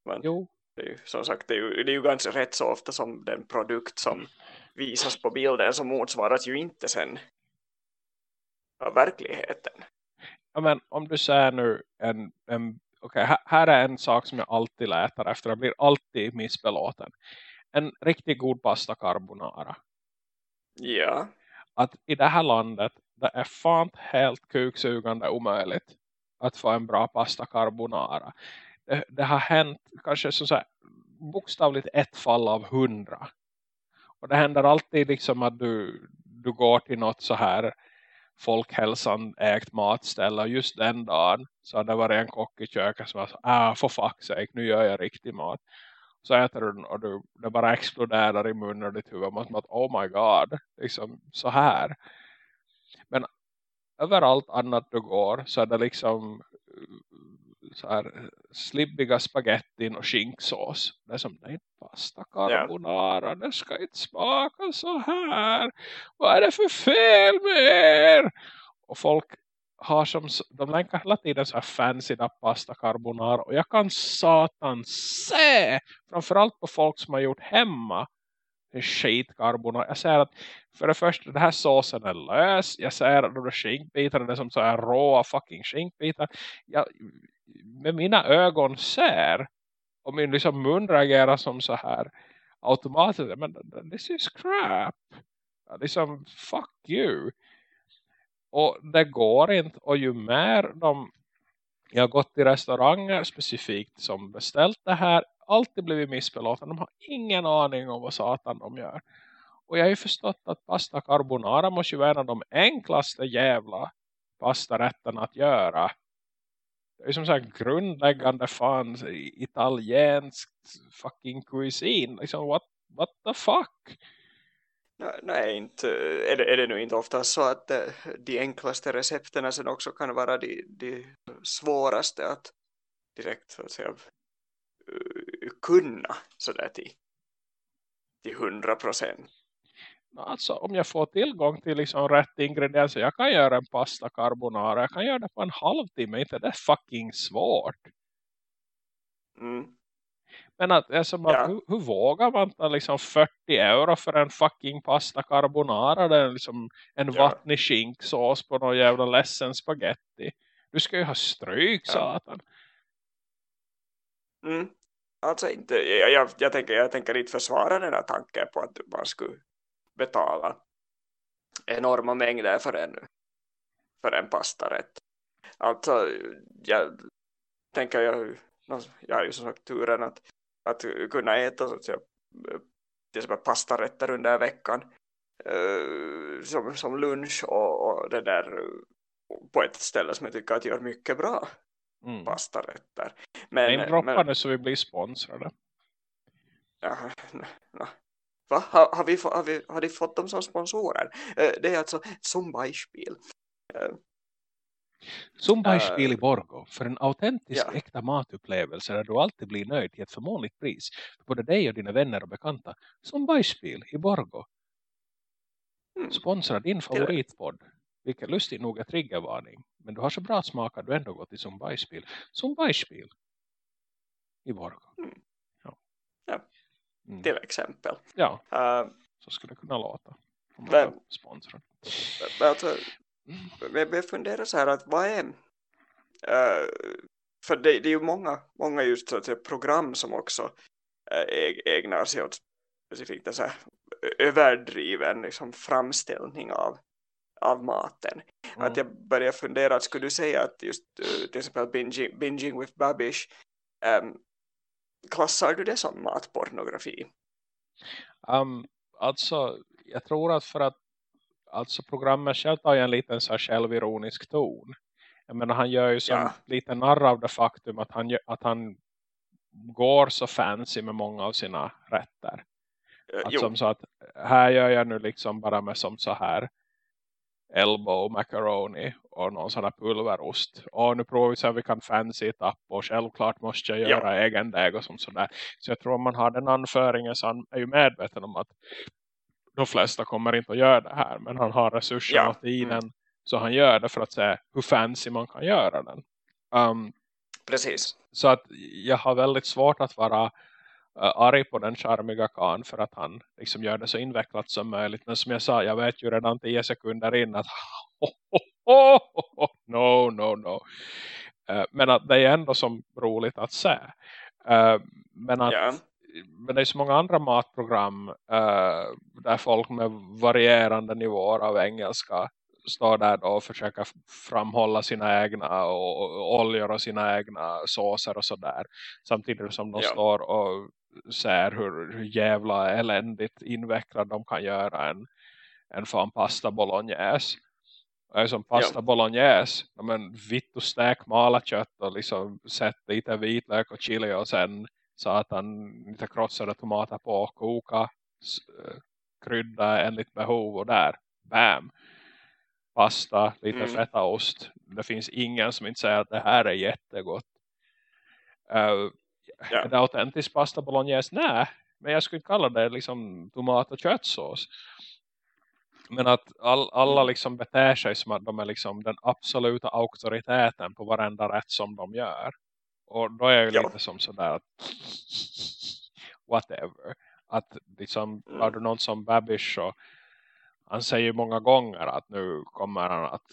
man, jo. Det är ju, som sagt, det är, ju, det är ju ganska rätt så ofta som den produkt som visas på bilden så motsvaras ju inte sen av verkligheten. Ja, men om du säger nu en, en okay, här är en sak som jag alltid letar efter. Jag blir alltid missbelåten. En riktigt god pasta carbonara. Ja. Att i det här landet det är fan helt kuksugande omöjligt att få en bra pasta carbonara. Det, det har hänt kanske så, så här, bokstavligt ett fall av hundra. Och det händer alltid liksom att du, du går till något så här folkhälsan ägt matställe och just den dagen så har det varit en kock i köket som var så ah för fuck's sake, nu gör jag riktig mat. Så äter du den och du, det bara exploderar i munnen och ditt huvud. Man som att, oh my god, liksom så här. Men överallt annat du går så är det liksom eh, så här slibbiga spagettin och skinksås. Det är som, nej, pasta carbonara, det ska inte smaka så här. Vad är det för fel med er? Och folk har som, de länkar hela tiden så här fancy pasta carbonara. Och jag kan satan se, framförallt på folk som har gjort hemma skitkarbonara. Jag säger att för det första, den här såsen är lös. Jag säger att de skinkbitarna är som så här råa fucking skinkbitar. Jag med mina ögon ser och min liksom mun reagerar som så här automatiskt. Men this is crap. Liksom fuck you. Och det går inte. Och ju mer de jag har gått till restauranger specifikt som beställt det här alltid blivit missbelåten. De har ingen aning om vad satan de gör. Och jag har ju förstått att pasta carbonara måste ju vara en av de enklaste jävla pastarätterna att göra. Det är som så grundläggande fan italiensk fucking cuisine. Liksom, what, what the fuck? Nej, inte, är, det, är det nu inte ofta så att de, de enklaste recepterna sen också kan vara de, de svåraste att direkt så att säga kunna sådär till, till 100 procent. Alltså om jag får tillgång till liksom rätt ingredienser. Jag kan göra en pasta carbonara. Jag kan göra det på en halvtimme. Inte det är fucking svårt. Mm. Men att, alltså, ja. hur, hur, vågar man ta liksom 40 euro för en fucking pasta carbonara? Det är liksom en ja. vattnig skinksås på någon jävla ledsen spaghetti. Du ska ju ha stryk, ja. satan. Mm. Alltså inte, jag, jag, jag, tänker, jag tänker inte försvara den här tanken på att man skulle betala enorma mängder för en, för en pastarätt. Alltså, jag tänker jag, jag har ju som sagt turen att att kunna äta så att säga, till exempel pastarätter under veckan som, som lunch och, och det där på ett ställe som jag tycker att gör mycket bra mm. pastarätter. Men, men droppar det så vi blir sponsrade. Ja, no, Va? Har, har, vi, har, vi, har de fått dem som sponsorer? Det är alltså som Beispiel. Som Beispiel i Borgo för en autentisk ja. äkta matupplevelse där du alltid blir nöjd till ett förmånligt pris för både dig och dina vänner och bekanta. Som Beispiel i Borgo. Mm. Sponsra din favoritpodd. Vilket lustigt nog är triggervarning. Men du har så bra smak att du ändå gått till som Beispiel. Som Beispiel i Borgo. Mm. Ja. ja. Mm. Till exempel. Ja, uh, så skulle det kunna låta. Om men, sponsra. Men alltså, jag funderar så här att vad är uh, för det, det, är ju många, många just så att program som också uh, ägnar sig åt specifikt en så här överdriven liksom, framställning av, av maten. Mm. Att jag börjar fundera, att skulle du säga att just uh, till exempel binging, binging with Babish um, klassar du det som matpornografi? Um, alltså, jag tror att för att alltså programmet själv har ju en liten så här självironisk ton. Jag menar, han gör ju som ja. lite narr av det faktum att han, att han går så fancy med många av sina rätter. Uh, att som så att här gör jag nu liksom bara med som så här elbow macaroni och någon sån här pulverost. Och nu provar vi så att vi kan fancy it up och självklart måste jag göra ja. egen deg och sådär. Så jag tror om man har den anföringen så han är ju medveten om att de flesta kommer inte att göra det här. Men han har resurser ja. och tiden mm. så han gör det för att se hur fancy man kan göra den. Um, Precis. Så att jag har väldigt svårt att vara uh, arg på den charmiga kan för att han liksom gör det så invecklat som möjligt. Men som jag sa, jag vet ju redan tio sekunder in att oh, no, no, no. Uh, men att det är ändå som roligt att se. Uh, men att yeah men det är så många andra matprogram uh, där folk med varierande nivåer av engelska står där och försöker framhålla sina egna och, och oljor och sina egna såser och sådär. Samtidigt som de ja. står och ser hur, hur jävla eländigt invecklad de kan göra en, en fan pasta bolognese. Och som pasta ja. bolognese, men vitt och stek malat kött och liksom sätt lite vitlök och chili och sen så att han lite krossade tomater på koka eh, krydda enligt behov och där, bam pasta, lite mm. fetaost det finns ingen som inte säger att det här är jättegott uh, ja. är det autentisk pasta bolognese? Nej, men jag skulle kalla det liksom tomat och köttsås men att all, alla mm. liksom beter sig som att de är liksom den absoluta auktoriteten på varenda rätt som de gör och då är jag ju ja. lite som sådär att whatever. Att liksom, mm. har du någon som Babish så han säger många gånger att nu kommer han att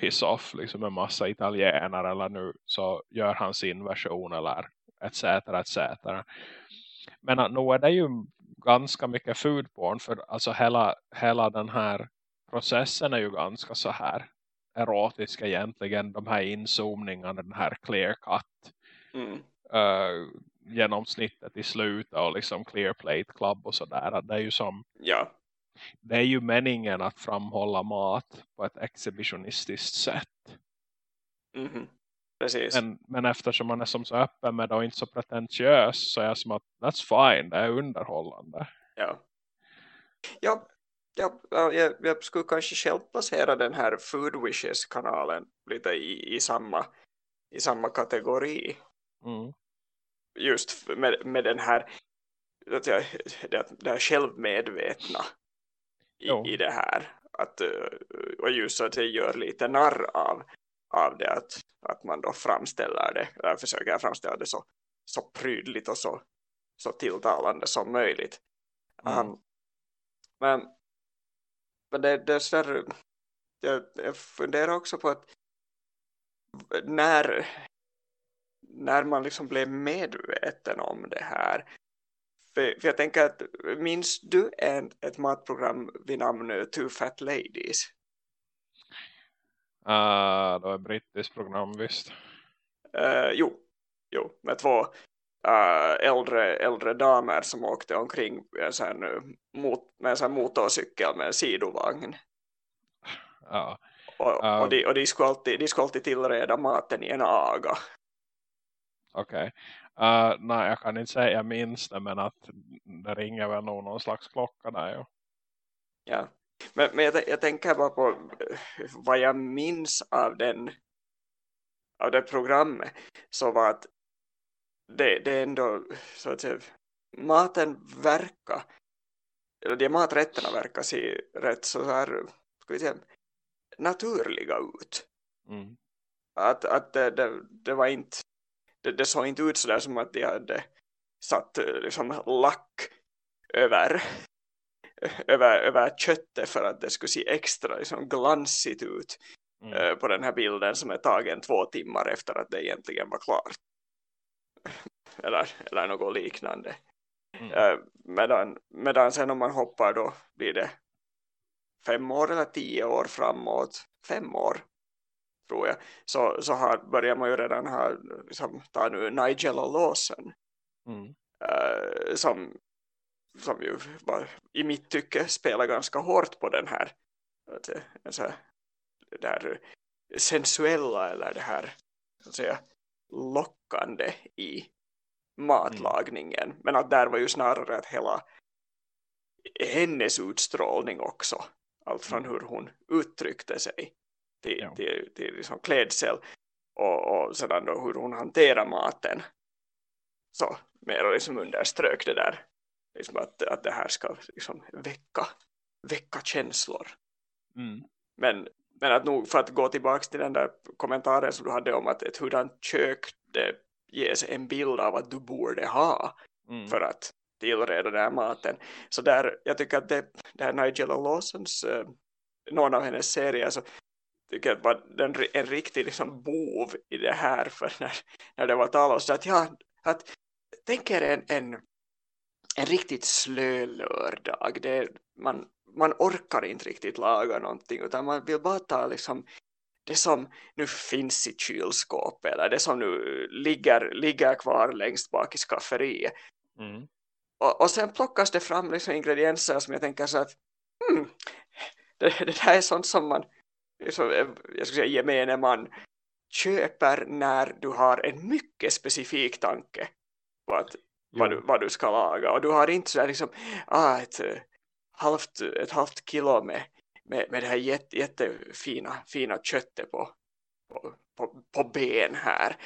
piss off liksom en massa italienare eller nu så gör han sin version eller etc. etc. Men att nog är det ju ganska mycket food porn för alltså hela, hela den här processen är ju ganska så här erotisk egentligen. De här inzoomningarna, den här clear cut mm. uh, genomsnittet i slutet och liksom clear plate club och sådär. Det är ju som ja. det är ju meningen att framhålla mat på ett exhibitionistiskt sätt. Mm. Men, men eftersom man är som så öppen med det och inte så pretentiös så är jag som att that's fine, det är underhållande. Ja. Ja, ja jag, jag skulle kanske själv placera den här Food Wishes-kanalen lite i, i, samma, i samma kategori. Mm. Just med, med den här att jag, det, det här självmedvetna i, i det här. Att, eh, och just att jag gör lite narr av, av det att, att man då framställer det, eller försöker framställa det så, så prydligt och så, så tilltalande som möjligt. Mm. Um, men, men det, det är så där, jag, jag funderar också på att när när man liksom blev medveten om det här. För, för jag tänker att, minns du en, ett matprogram vid namn Two Fat Ladies? Uh, det var ett brittiskt program, visst. Uh, jo, jo, med två, äh, äldre, äldre damer som åkte omkring en mot, med sån motorcykel med en sidovagn. Ja. Och, um, och, de, och de, skulle alltid, de skulle alltid tillreda maten i en aga. Okej. Okay. Uh, nej, jag kan inte säga minns det, men att det ringer väl nog någon slags klocka där. Ja. ja. Men, men jag, jag, tänker bara på eh, vad jag minns av den av det programmet så var att det, det ändå så att säga, maten verkar eller de maträtterna verkar se rätt så här ska vi säga, naturliga ut. Mm. Att, att det, det, det var inte det, det såg inte ut sådär som att de hade satt liksom lack över över, över köttet för att det skulle se extra liksom, glansigt ut mm. uh, på den här bilden som är tagen två timmar efter att det egentligen var klart. eller, eller något liknande. Mm. Uh, medan, medan sen om man hoppar då blir det fem år eller tio år framåt, fem år tror jag, så, så har, börjar man ju redan ha, liksom, ta nu Nigel och Lawson mm. uh, som, som ju var, i mitt tycke spelar ganska hårt på den här, alltså, det här sensuella eller det här så att säga, lockande i matlagningen. Mm. Men att där var ju snarare att hela hennes utstrålning också. Allt från mm. hur hon uttryckte sig till, ja. till, till liksom klädsel och, och sedan då hur hon hanterar maten. Så mer liksom underströk det där. Liksom att, att det här ska liksom väcka, väcka känslor. Mm. Men, men att nog för att gå tillbaka till den där kommentaren som du hade om att ett hurdant kök det ges en bild av att du borde ha mm. för att tillreda den här maten. Så där, jag tycker att det, det här Nigella Lawsons uh, någon av hennes serier så tycker jag var den, en riktig liksom bov i det här för när, när det var tal om så att ja, att tänk er en, en, en riktigt slö lördag det, man, man orkar inte riktigt laga någonting utan man vill bara ta liksom det som nu finns i kylskåpet eller det som nu ligger, ligger kvar längst bak i skafferiet. Mm. Och, och sen plockas det fram liksom ingredienser som jag tänker så att hmm, det, det här är sånt som man som, jag ska säga gemene man köper när du har en mycket specifik tanke på att, vad, du, vad du ska laga och du har inte så liksom ah, ett, halvt, ett halvt kilo med med, med det här jätte, jättefina fina köttet på, på, på, på ben här.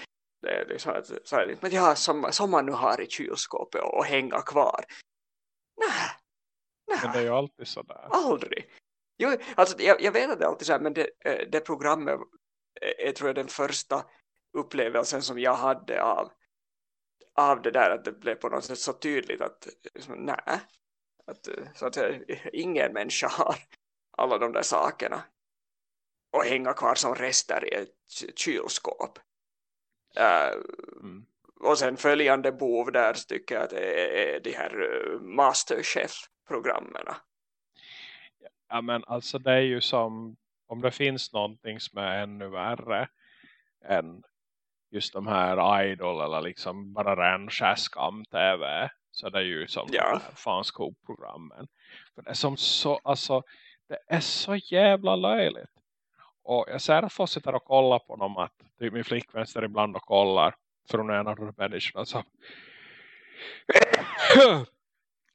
Det är liksom att, så är det, men ja, som, som man nu har i kylskåpet och, och hänga kvar. Nej. Nej. Men det är ju alltid sådär. Aldrig. Jo, alltså, jag, jag vet att det är alltid så här, men det, eh, det programmet är tror jag den första upplevelsen som jag hade av, av det där att det blev på något sätt så tydligt att liksom, nej, att, så att ingen människa har alla de där sakerna och hänga kvar som rester i ett kylskåp. Uh, mm. Och sen följande bov där tycker jag att det är de här uh, Masterchef-programmen. Ja men alltså det är ju som om det finns någonting som är ännu värre än just de här Idol eller liksom bara ren skäskam tv så det är ju som ja. fanskop-programmen. För det är som så, alltså det är så jävla löjligt. Och jag ser att folk sitter och kollar på dem. Att typ min flickvän sitter ibland och kollar. Från en av de människorna som,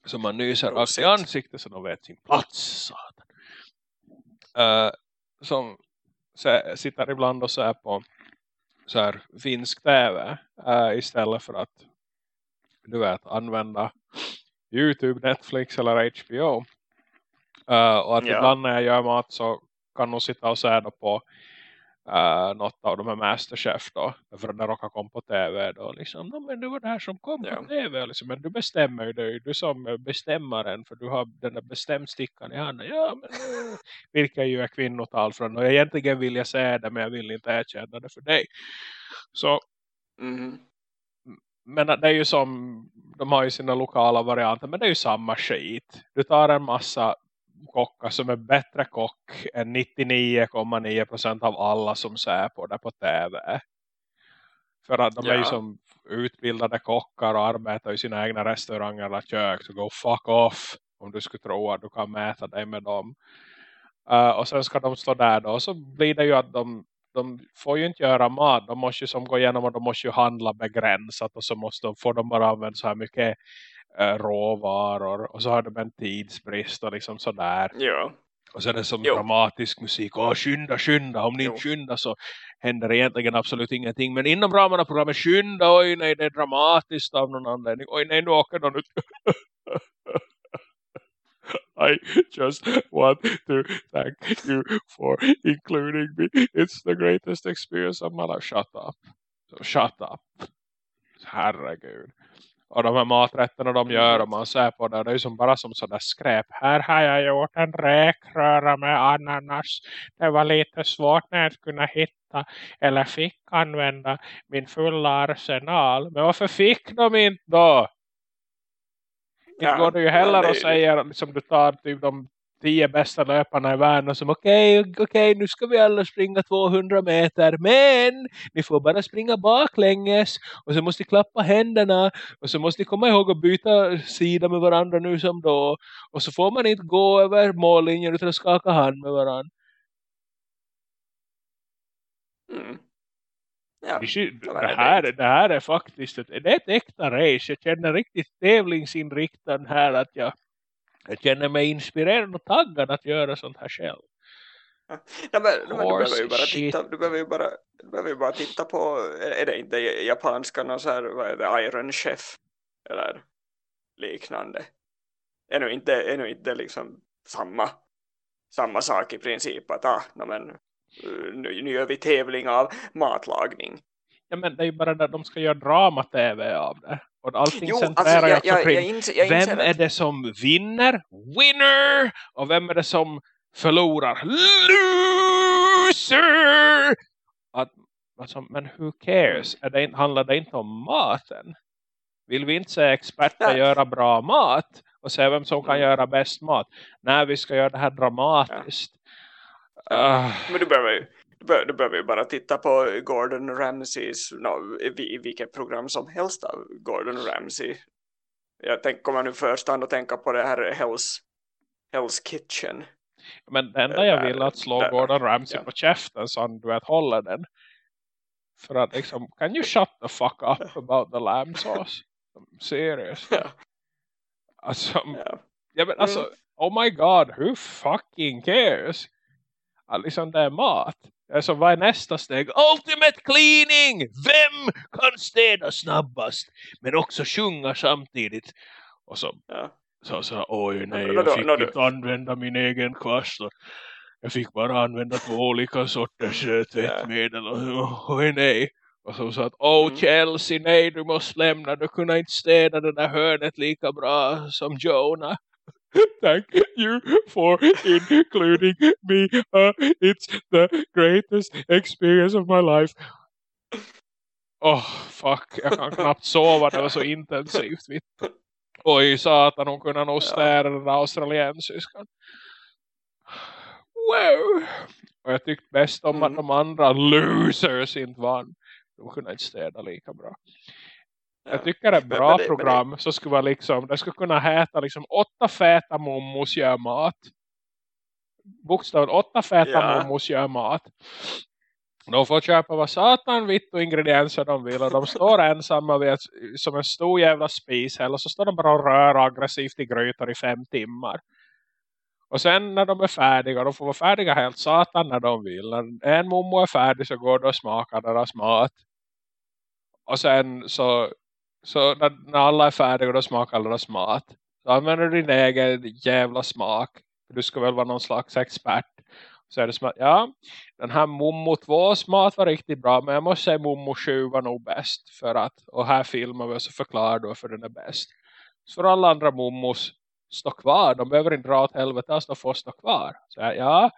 som man nyser rakt i ansiktet. Så de vet sin plats. Uh, som sitter ibland och ser på så här finsk tv. Uh, eh, istället för att du vet använda Youtube, Netflix eller HBO. Uh, och att ja. ibland när jag gör mat så kan hon sitta och se på uh, något av de här Masterchef då. För det råkar komma på tv då. Liksom, no, men det var det här som kom ja. på tv. Liksom. Men du bestämmer ju. Det du som bestämmaren. För du har den där bestämstickan i handen. Ja, men, uh, vilka ju är kvinnotal från. Och egentligen vill jag säga det. Men jag vill inte erkänna det för dig. Så... Mm men det är ju som de har ju sina lokala varianter men det är ju samma skit. Du tar en massa kockar som är bättre kock än 99,9% av alla som ser på det på tv. För att de ja. är ju som utbildade kockar och arbetar i sina egna restauranger eller kök. Så go fuck off om du skulle tro att du kan mäta dig med dem. Uh, och sen ska de stå där då. Och så blir det ju att de, de får ju inte göra mat. De måste ju som gå igenom och de måste ju handla begränsat. Och så måste de, får de bara använda så här mycket råvaror. Och så har de en tidsbrist och liksom sådär. Ja. Och så är det som Jo. dramatisk musik. Åh, skynda, skynda. Om ni inte skyndar så händer egentligen absolut ingenting. Men inom ramarna av programmet, skynda. Oj, nej, det är dramatiskt av någon anledning. Oj, nej, nu åker de ut. I just want to thank you for including me. It's the greatest experience of my life. Shut up. Shut up. Herregud. Och de här maträtterna de gör och man ser på det. Det är ju som bara som sådär skräp. Här har jag gjort en räkröra med ananas. Det var lite svårt när jag kunde hitta eller fick använda min fulla arsenal. Men varför fick de inte då? Ja, går det ju heller det- och säger liksom du tar typ de tio bästa löparna i världen och som okej, okej nu ska vi alla springa 200 meter men ni får bara springa baklänges och så måste ni klappa händerna och så måste ni komma ihåg att byta sida med varandra nu som då och så får man inte gå över mållinjen utan att skaka hand med varandra. Mm. Ja. Det- här, det här är faktiskt ett, det är ett äkta race. Jag känner riktigt tävlingsinriktad här att jag, jag känner mig inspirerad och taggad att göra sånt här själv. Ja, men, men du behöver ju bara titta, du behöver ju bara, du behöver ju bara titta på, är är det inte japanska någon så här, vad är det, Iron Chef eller liknande. Ännu inte, ännu inte liksom samma, samma sak i princip att ah, no, men, nu, nu gör vi tävling av matlagning. Ja, men det är ju bara att de ska göra drama-tv av det. Och allting Jo, centrerar alltså jag, jag, jag, kring inser, jag vem är det som vinner? Winner! Och vem är det som förlorar? Loser! Att, alltså, men who cares? Är det, handlar det inte om maten? Vill vi inte se experter Nej. göra bra mat? Och se vem som kan Mm. göra bäst mat? Nej, vi ska göra det här dramatiskt. Ah, men du behöver ju du behöver, ju bara titta på Gordon Ramsays, no, i, vilket program som helst av Gordon Ramsay. Jag tänk, kommer nu först och tänka på det här Hell's, Hell's Kitchen. men det enda jag vill att slå där- Gordon Ramsay ja. på käften så han du vet håller den. För att liksom, can you shut the fuck up about the lamb sauce? Serious. Ja, Alltså, ja. ja, men alltså, Mm. oh my god, who fucking cares? Att liksom det är mat. Alltså, vad är nästa steg? Ultimate cleaning! Vem kan städa snabbast? Men också sjunga samtidigt. Och så, ja. så, så oj nej, Nå, jag då- fick då- inte använda min egen kvast. Och jag fick bara använda två olika sorters eh, tvättmedel. Och, oj nej. Och så sa att, åh Mm. Chelsea, nej du måste lämna. Du kunde inte städa det där hörnet lika bra som Jonah. Thank you for including me. Uh, it's the greatest experience of my life. Oh, fuck. Jag kan knappt sova. Det var så intensivt. Vitt. Oj, satan. Hon kunde nog städa den australiensiskan. Wow. Och jag tyckte bäst om att Mm. de andra losers inte vann. De kunde inte städa lika bra. Jag ja. tycker det är Men- bra men det- men program så skulle vara liksom, det skulle kunna heta liksom åtta feta mommos gör mat. Bokstaven åtta feta Ja. mommos gör mat. De får köpa vad satan vitt och ingredienser de vill och de står ensamma vid ett, som en stor jävla spishäll och så står de bara och rör aggressivt i grytor i fem timmar. Och sen när de är färdiga, de får vara färdiga helt satan när de vill. När en mommo är färdig så går de och smakar deras mat. Och sen så, så när, när alla är färdiga då smakar allas mat. Så använder du din egen jävla smak. För du ska väl vara någon slags expert. Så är det som att, ja, den här Momo 2 mat var riktigt bra. Men jag måste säga Momo 7 var nog bäst. För att, och här filmar vi och så förklarar du varför den är bäst. Så för alla andra Momos stå kvar. De behöver inte dra åt helvete, de får stå kvar. Så jag, ja,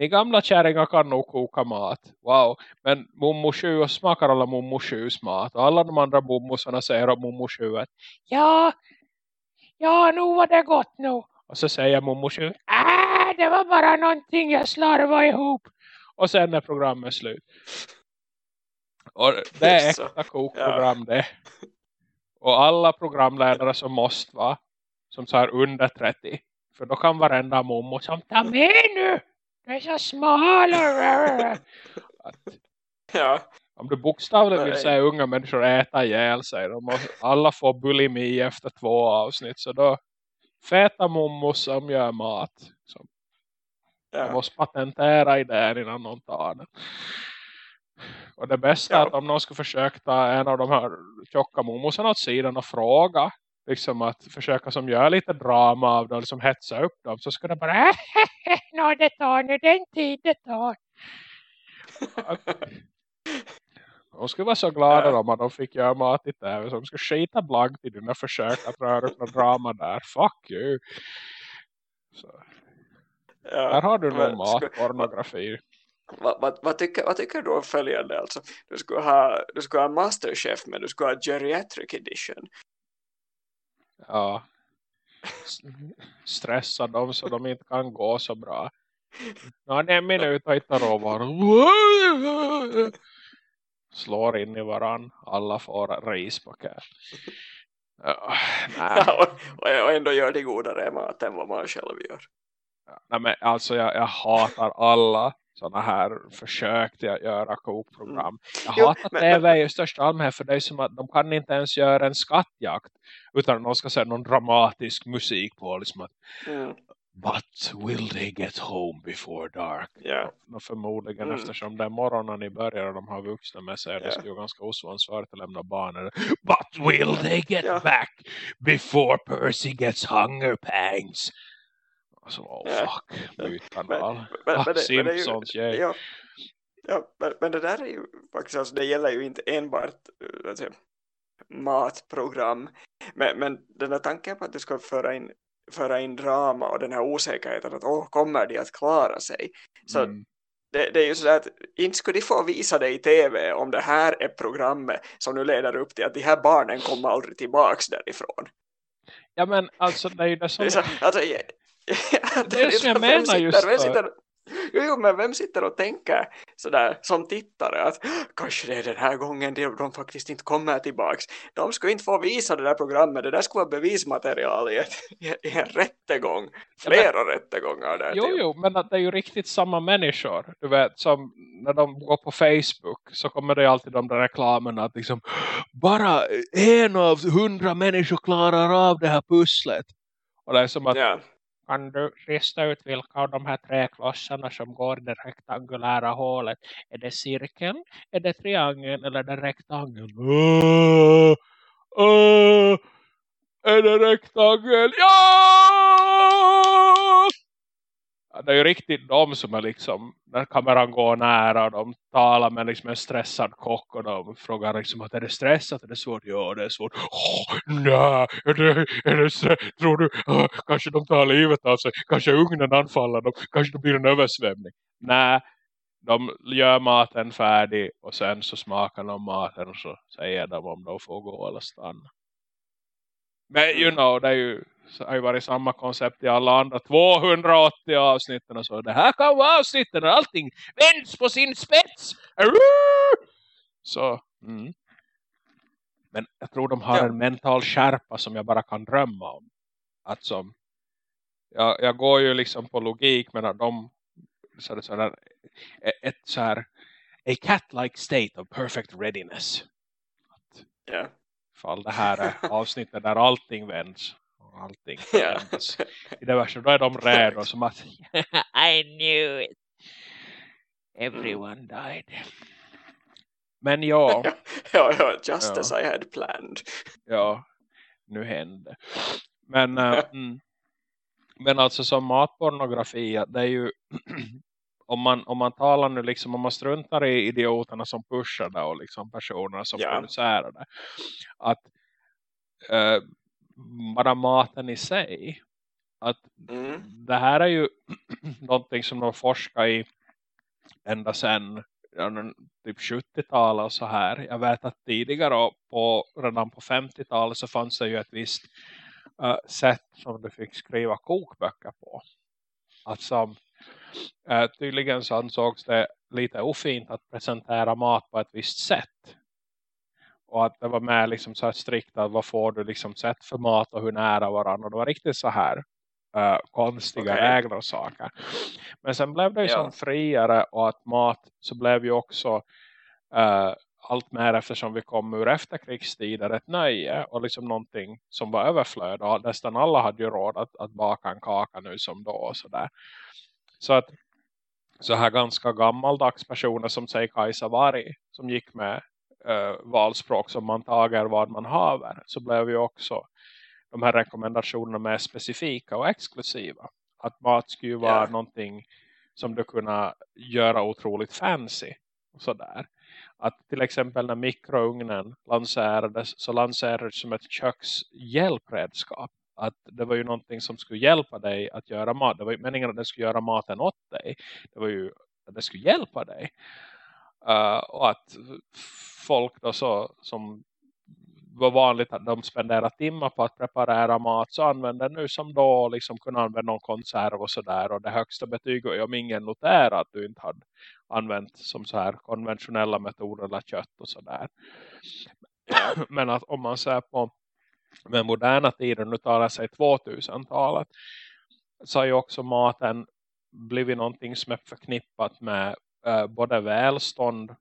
ni gamla kärringar kan nog koka mat. Wow. Men Momo 7 smakar alla Momo 7s mat. Och alla de andra Momosarna säger om Momo 7 att ja, ja, nu var det gott nu. Och så säger Momo 7, ah, det var bara någonting jag slarvade ihop. Och sen är programmet slut. Och det är äkta kokprogram det. Och alla programledare som måste vara som så här under 30. För då kan varenda mommo som ta med nu. Det är så smal. Ja, om du bokstavligen vill säga unga människor äta ihjäl sig. De måste, alla får bulimi efter två avsnitt. Så då feta mommos som gör mat. Som de ja. måste patentera idén innan någon tar den. Och det bästa Ja. är att om någon skulle försöka ta en av de här tjocka mommosarna åt sidan och fråga. Liksom att försöka som gör lite drama av och liksom hetsa upp dem. Så skulle det bara, nå det tar nu den tid det tar. De skulle vara så glada Ja. om att de fick göra mat i tv. Så de skulle skita blankt i dina försök att röra upp något drama där. Fuck you. Så, ja. där har du någon matpornografi. Vad, vad, vad, tycker, vad tycker du om följande? Alltså, du, skulle ha, du skulle ha Masterchef men du skulle ha Geriatric Edition. Ja. Stressa dem så de inte kan gå så bra. Ja, det är en minut och hittar råvaror. Slår in i varann. Alla får rispaket. Ja, nej. och, ändå gör det godare mat än vad man själv gör. nej, men alltså jag, jag hatar alla sådana här försök till att göra kokprogram. Jag Jo, hatar men- tv i största allmänhet för det är som att de kan inte ens göra en skattjakt utan de ska säga någon dramatisk musik på liksom att Mm. But will they get home before dark? Ja. Och förmodligen Mm. eftersom det är morgonen i början och de har vuxna med sig. Det Ja. skulle ju ganska oansvarigt att lämna barnen. But will they get Ja. back before Percy gets hunger pangs? Alltså, oh fuck. Mytkanal. Men- men- men men Simpsons, yay. Ja, men, men det där är ju faktiskt, alltså, det gäller ju inte enbart eh, säger, matprogram. Men, men den här tanken på att du ska föra in, föra in drama och den här osäkerheten att åh, kommer de att klara sig? Så Mm. det, det är ju så att inte skulle de få visa det i tv om det här är programmet som nu leder upp till att de här barnen kommer aldrig tillbaks därifrån. Ja men alltså det är ju det som... så, alltså, Det är som jag vem menar sitter, just vem sitter, jo, jo, men vem sitter och tänker sådär som tittare att kanske det är den här gången de, de faktiskt inte kommer tillbaks. De skulle inte få visa det där programmet, det där skulle vara bevismaterial i, ett, i en rättegång. Flera rättegångar där Jo, till. jo, men det är ju riktigt samma människor. Du vet, som när de går på Facebook så kommer det alltid de där reklamerna att liksom bara en av hundra människor klarar av det här pusslet. Och det är som att Ja, kan du lista ut vilka av de här tre klossarna som går i det rektangulära hålet? Är det cirkeln, är det triangeln eller är det rektangeln? Uh, uh, är det rektangeln? Ja! Det är ju riktigt de som är liksom, när kameran går nära och de talar med liksom en stressad kock och de frågar liksom att är det stressat, är det svårt? Ja, det är svårt. Åh, nej, är det, är det stress? Tror du, ah, kanske de tar livet av sig, kanske ugnen anfaller dem, kanske det blir en översvämning. Nej, de gör maten färdig och sen så smakar de maten och så säger de om de får gå eller stanna. Men you know, det är ju, så har ju varit samma koncept i alla andra 280 avsnitten och så. Det här kan vara avsnitten och allting vänds på sin spets. Så, mm. Men jag tror de har Ja. en mental skärpa som jag bara kan drömma om. Att som, jag, jag går ju liksom på logik men att de så det, så där, ett, så här a cat-like state of perfect readiness. ja. Fall det här är avsnittet där allting vänds. Och allting Ja. I det värsta då är de redo som att I knew it. Everyone died. Men ja, ja, ja, just Ja. as I had planned. ja, nu hände. Men, äh, mm, men alltså som matpornografi, det är ju om man, om man talar nu liksom, om man struntar i idioterna som pushar det och liksom personerna som Ja. producerar det. Att äh, bara maten i sig, att Mm. det här är ju någonting som de forskar i ända sedan typ 70-talet och så här. Jag vet att tidigare på, redan på 50-talet så fanns det ju ett visst uh, sätt som du fick skriva kokböcker på. Att som uh, tydligen så ansågs det lite ofint att presentera mat på ett visst sätt. Och att det var med liksom så här strikt att vad får du liksom sett för mat och hur nära varandra. Och det var riktigt så här uh, konstiga okay. regler och saker. Men sen blev det ju ja. som friare och att mat så blev ju också uh, allt mer eftersom vi kom ur efterkrigstider ett nöje och liksom någonting som var överflöd och nästan alla hade ju råd att, att baka en kaka nu som då och sådär. Så att så här ganska gammaldags personer som säger Kajsa Vari som gick med uh, valspråk som man tager vad man haver så blev ju också de här rekommendationerna mer specifika och exklusiva. Att mat skulle vara yeah. någonting som du kunna göra otroligt fancy och sådär. Att till exempel när mikrougnen lanserades så lanserades som ett kökshjälpredskap. Att det var ju någonting som skulle hjälpa dig att göra mat. Det var ju meningen att det skulle göra maten åt dig. Det var ju att det skulle hjälpa dig. Uh, och att folk då så, som var vanligt att de spenderar timmar på att preparera mat så använder nu som då liksom kunna använda någon konserv och sådär och det högsta betyget om ingen noterar att du inte hade använt som så här konventionella metoder eller kött och sådär. Men att om man ser på med moderna tider, nu talar sig 2000-talet så har ju också maten blivit någonting som är förknippat med eh, både välstånd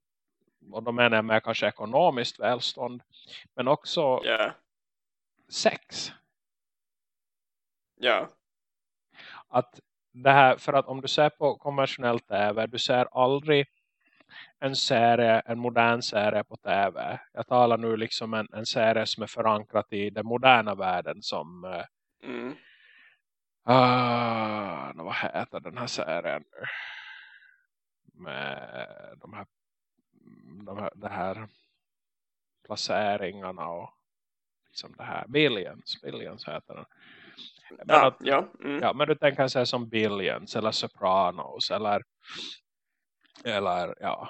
och då menar jag med kanske ekonomiskt välstånd men också yeah. sex. Ja. Yeah. Att det här, för att om du ser på konventionell tv, du ser aldrig en serie, en modern serie på tv. Jag talar nu liksom en, en serie som är förankrat i den moderna världen som eh, mm. uh, vad heter den här serien med de här de här, det här placeringarna och liksom det här Billions, Billions heter den. Men, ja, att, ja, mm. ja, men du tänker sig som Billions eller Sopranos eller eller ja,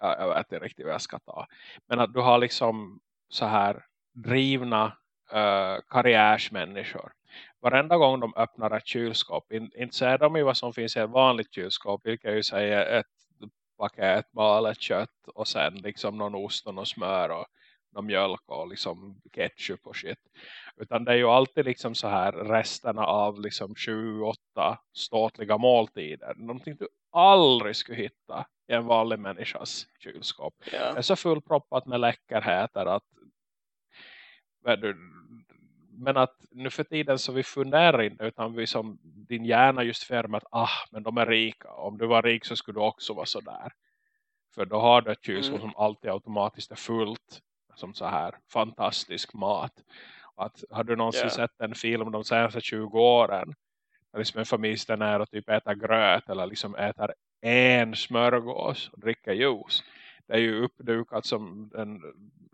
jag vet inte riktigt vad jag ska ta. Men att du har liksom så här drivna uh, karriärsmänniskor. Varenda gång de öppnar ett kylskåp, in, inte ser de ju vad som finns i ett vanligt kylskåp, vilket ju säger ett paket malet kött och sen liksom någon ost och någon smör och någon mjölk och liksom ketchup och shit. Utan det är ju alltid liksom så här resterna av liksom 28 ståtliga måltider. Någonting du aldrig skulle hitta i en vanlig människas kylskåp. Yeah. Det är så fullproppat med läckerheter att men att nu för tiden så vi funderar inte utan vi som din hjärna just för att ah, men de är rika. Om du var rik så skulle du också vara så där. För då har du ett kylskåp mm. som alltid automatiskt är fullt som så här fantastisk mat. Att, har du någonsin yeah. sett en film de senaste 20 åren där liksom en familj nära och typ äter gröt eller liksom äter en smörgås och dricker juice. Det är ju uppdukat som den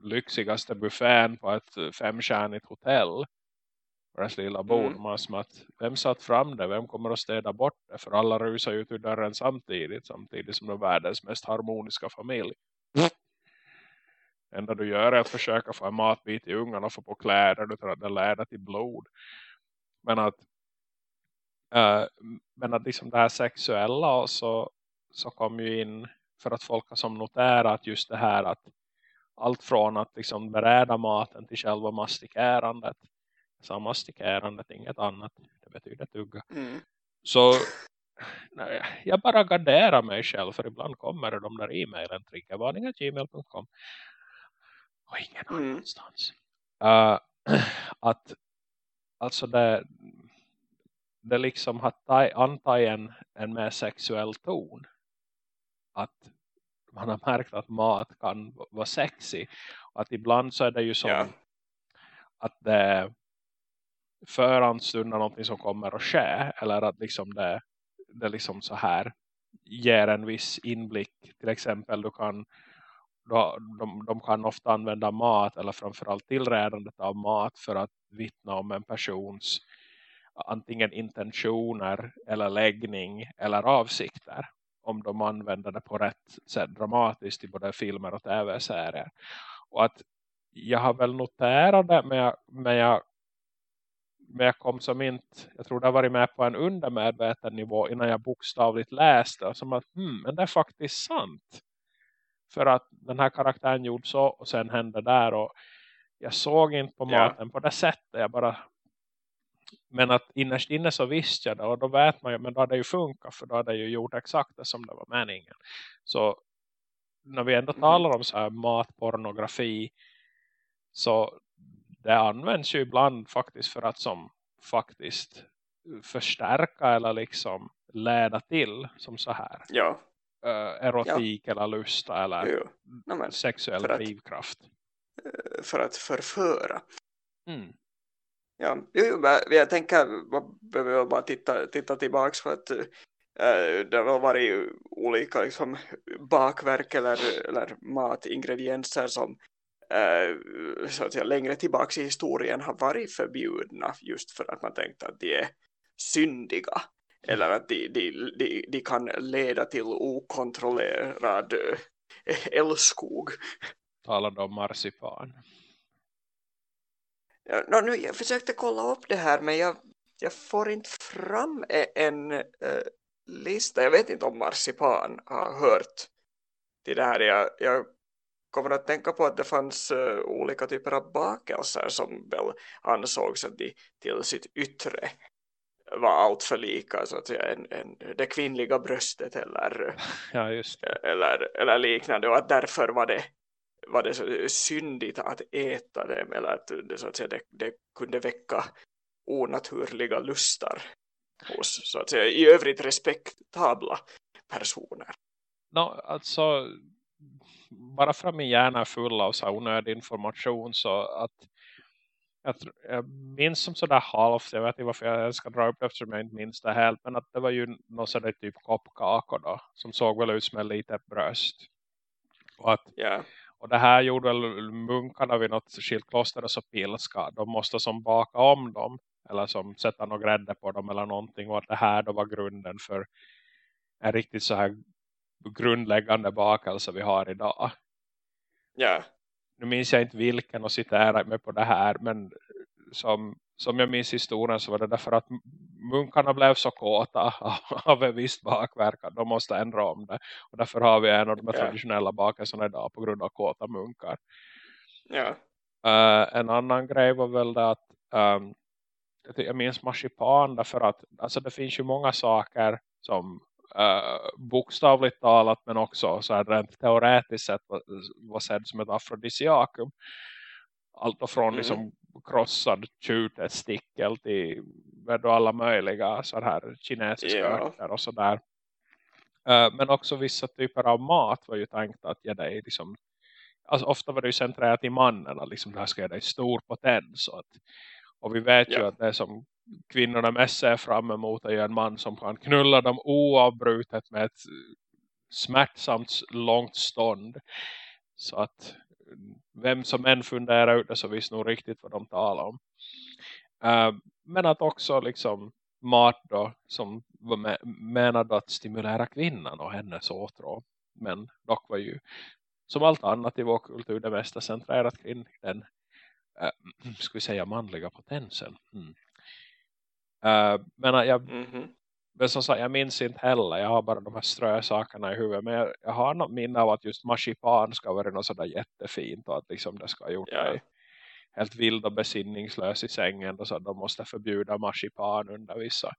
lyxigaste buffén på ett femstjärnigt hotell. Deras lilla bord. Mm. Som att, vem satt fram det? Vem kommer att städa bort det? För alla rusar ut ur dörren samtidigt. Samtidigt som de är världens mest harmoniska familj. Mm. Det enda du gör är att försöka få en matbit i ungarna och få på kläder utan att det leder till blod. Men att uh, men att liksom det här sexuella så, så kom ju in för att folk har som noterat just det här att allt från att liksom beräda maten till själva mastikerandet. Så mastikerandet inget annat. Det betyder tugga. Mm. Så nej, jag bara garderar mig själv. För ibland kommer de där e-mailen. Triggervarningar.gmail.com Och ingen mm. annanstans. Uh, att alltså det det liksom har antagit en, en mer sexuell ton. Att man har märkt att mat kan vara sexy. Att ibland så är det ju så yeah. att det förhandsstundar någonting som kommer att ske. Eller att liksom det, det liksom så här ger en viss inblick. Till exempel du kan de, de kan ofta använda mat eller framförallt tillrädandet av mat för att vittna om en persons antingen intentioner eller läggning eller avsikter om de använder det på rätt sätt dramatiskt i både filmer och tv-serier. Och att jag har väl noterat det men jag, men jag men jag kom som inte, jag tror det har varit med på en undermedveten nivå innan jag bokstavligt läste. Och som att, hmm, men det är faktiskt sant. För att den här karaktären gjorde så och sen hände där och jag såg inte på maten ja. på det sättet. Jag bara men att innerst inne så visste jag det och då vet man ju, men då hade det ju funkat för då hade jag ju gjort exakt det som det var meningen. Så när vi ändå mm. talar om så här matpornografi så det används ju ibland faktiskt för att som faktiskt förstärka eller liksom leda till som så här. Ja. Uh, erotik ja. eller lusta eller. No, sexuell för drivkraft. Att, för att förföra. Mm. Ja, jo, jag tänker man behöver bara titta, titta tillbaka för att äh, det har varit olika liksom, bakverk eller, eller matingredienser som äh, så att säga, längre tillbaka i historien har varit förbjudna just för att man tänkte att de är syndiga eller att de, de, de, de kan leda till okontrollerad eh, älskog. Talade om marsipan. No, nu, jag försökte kolla upp det här men jag, jag får inte fram e, en uh, lista. Jag vet inte om marsipan har hört till det här. Jag, jag kommer att tänka på att det fanns uh, olika typer av bakelser som väl ansågs att de till sitt yttre var allt för lika så att säga, en, en, det kvinnliga bröstet eller, ja, eller, eller liknande och att därför var det var det så syndigt att äta dem eller att det, så att säga, det, det kunde väcka onaturliga lustar hos så att säga, i övrigt respektabla personer. No, alltså bara för att min hjärna är full av så onödig information så att jag, jag minns som sådär halvt, jag vet inte varför jag ska dra upp det eftersom jag inte minns det helt, men att det var ju någon sådär typ koppkakor då, som såg väl ut som ett litet bröst. Och att yeah. Och det här gjorde väl munkarna vid något skilt kloster och så pilska. De måste som baka om dem. Eller som sätta något grädde på dem eller någonting. Och att det här då var grunden för en riktigt så här grundläggande bakelse vi har idag. Ja. Nu minns jag inte vilken och citera mig på det här. Men som, som jag minns historien så var det därför att munkarna blev så kåta av en viss bakverk att de måste ändra om det. Och därför har vi en av de yeah. traditionella bakelserna idag på grund av kåta munkar. Ja. Uh, en annan grej var väl det att um, jag minns marsipan därför att alltså det finns ju många saker som uh, bokstavligt talat men också så här rent teoretiskt sett var, var sedd som ett afrodisiakum. Allt från mm. liksom krossad tjurstickel till alla möjliga så här kinesiska ja. och sådär. Uh, men också vissa typer av mat var ju tänkt att ge dig liksom, alltså ofta var det ju centrerat i mannen liksom det här ska ge dig stor potens och, att, och vi vet ja. ju att det som kvinnorna mest ser fram emot är ju en man som kan knulla dem oavbrutet med ett smärtsamt långt stånd så att vem som än funderar ut det så visst nog riktigt vad de talar om. Uh, men att också liksom mat då som var med, menad att stimulera kvinnan och hennes åtrå. Men dock var ju som allt annat i vår kultur det mesta centrerat kring den uh, ska vi säga manliga potensen. Mm. Uh, men jag, mm -hmm. Men som sagt, jag minns inte heller. Jag har bara de här strösakerna i huvudet. Men jag, jag har något minne av att just marsipan ska vara något sådär jättefint. Och att liksom det ska ha gjort ja. dig helt vild och besinningslös i sängen. Och så att de måste förbjuda marsipan under vissa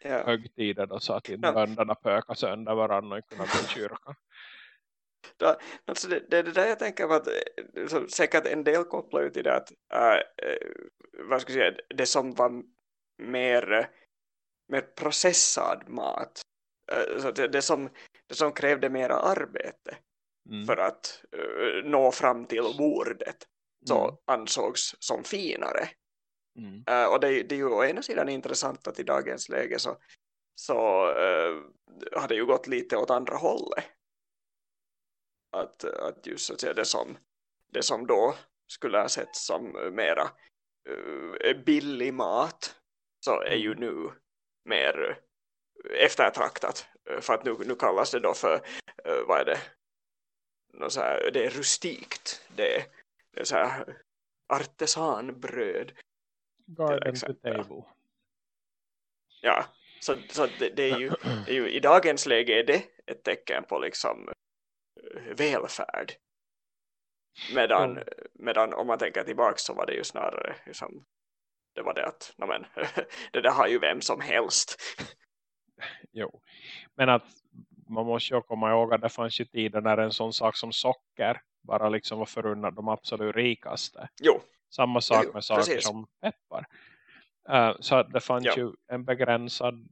ja. högtider. Då, så att inte ja. bönderna pökar sönder varandra och kunna gå i kyrkan. Då, alltså det, det är det där jag tänker på att så, säkert en del kopplar ut i det att äh, vad ska jag säga, det som var mer med processad mat. Eh, så det, det, som, det som krävde mera arbete mm. för att uh, nå fram till bordet så mm. ansågs som finare. Mm. Uh, och det, det, är ju å ena sidan intressant att i dagens läge så, så uh, har det ju gått lite åt andra hållet. Att, att just så att säga, det, som, det som då skulle ha sett som mera uh, billig mat så är ju mm. nu mer eftertraktat. För att nu, nu kallas det då för, uh, vad är det? Något så här, det är rustikt. Det är, det är så här artesanbröd. Garden to table. Ja, så, så det, det, är ju, det är ju, i dagens läge är det ett tecken på liksom eh, välfärd. Medan, mm. medan om man tänker tillbaka så var det ju snarare liksom, det var det att men, det där har ju vem som helst. Jo, men att man måste ju komma ihåg att det fanns ju tider när en sån sak som socker bara liksom var förunnat de absolut rikaste. Jo. Samma sak jo, med saker precis. som peppar. Uh, så det fanns ja. ju en begränsad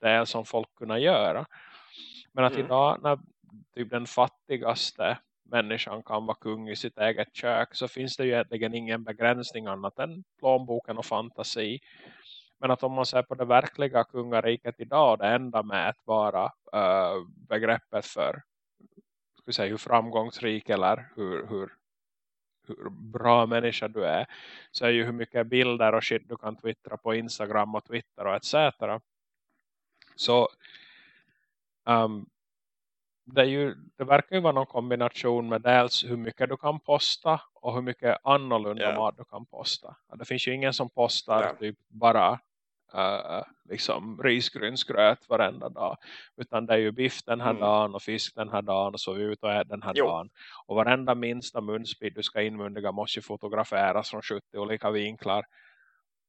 del som folk kunde göra. Men att mm. idag när typ den fattigaste människan kan vara kung i sitt eget kök så finns det ju egentligen ingen begränsning annat än plånboken och fantasi. Men att om man ser på det verkliga kungariket idag det enda mätbara äh, eh, begreppet för ska säga, hur framgångsrik eller hur, hur, hur bra människa du är så är ju hur mycket bilder och shit du kan twittra på Instagram och Twitter och etc. Så um, det, är ju, det verkar ju vara någon kombination med dels hur mycket du kan posta och hur mycket annorlunda yeah. mat du kan posta. Det finns ju ingen som postar yeah. typ bara uh, liksom risgrynsgröt varenda dag. Utan det är ju biff den här mm. dagen och fisk den här dagen och så ut och ät den här jo. dagen. Och varenda minsta munspid du ska inmundiga måste ju fotograferas från 70 olika vinklar.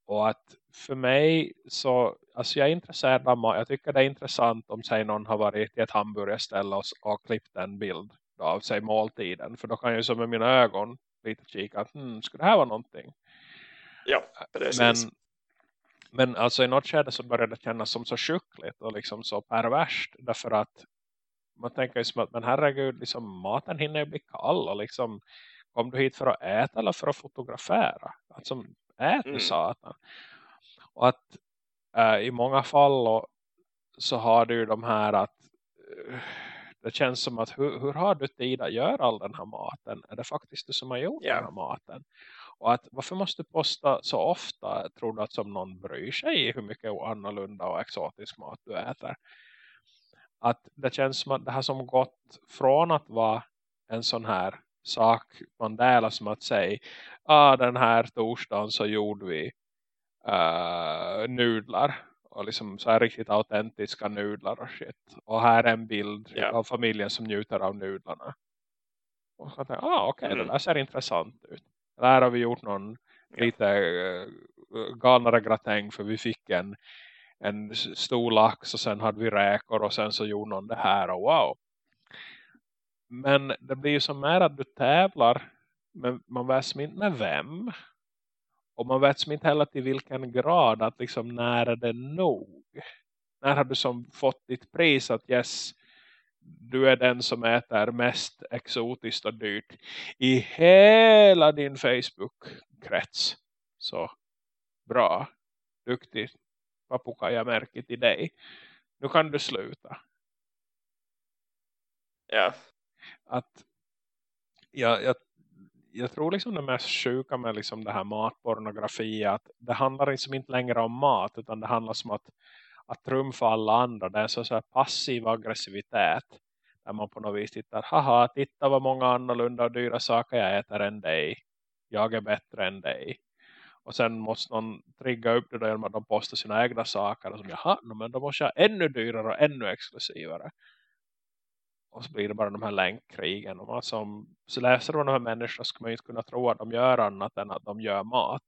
Och att för mig så, alltså jag är intresserad av. Jag tycker det är intressant om säg någon har varit i ett hamburgerställe och, och klippt en bild av sig måltiden. För då kan jag ju som med mina ögon lite kika att hmm, skulle det här vara någonting? Ja, precis. Men, men alltså i något skede så började det kännas som så sjukligt och liksom så perverst. Därför att man tänker ju som att men herregud, liksom, maten hinner ju bli kall och liksom kom du hit för att äta eller för att fotografera? Alltså ät du mm. satan. Och att äh, i många fall och, så har du de här att äh, det känns som att hur, hur, har du tid att göra all den här maten? Är det faktiskt du som har gjort yeah. den här maten? Och att varför måste du posta så ofta? Tror du att som någon bryr sig hur mycket annorlunda och exotisk mat du äter? Att det känns som att det här som gått från att vara en sån här sak man delar som att säga ah, den här torsdagen så gjorde vi uh, nudlar och liksom så här riktigt autentiska nudlar och shit. Och här är en bild yeah. av familjen som njuter av nudlarna. Och så tänkte ah okej, okay, mm. det där ser intressant ut. Där har vi gjort någon yeah. lite uh, galnare gratäng för vi fick en, en stor lax och sen hade vi räkor och sen så gjorde någon det här och wow. Men det blir ju som mer att du tävlar men man vet inte med vem. Och man vet inte heller till vilken grad att liksom när är det nog. När har du som fått ditt pris att yes, du är den som äter mest exotiskt och dyrt i hela din Facebook-krets. Så bra, duktig papukaja-märke till dig. Nu kan du sluta. Ja. Att jag, jag jag tror liksom det mest sjuka med liksom det här matpornografi är att det handlar liksom inte längre om mat utan det handlar om att, att trumfa alla andra. Det är så, så här passiv aggressivitet där man på något vis tittar, haha, titta vad många annorlunda och dyra saker jag äter än dig. Jag är bättre än dig. Och sen måste någon trigga upp det där genom att de postar sina egna saker. Och som, jaha, men då måste jag ännu dyrare och ännu exklusivare. Och så blir det bara de här länkkrigen. Och man som så läser de här människorna ska man ju inte kunna tro att de gör annat än att de gör mat.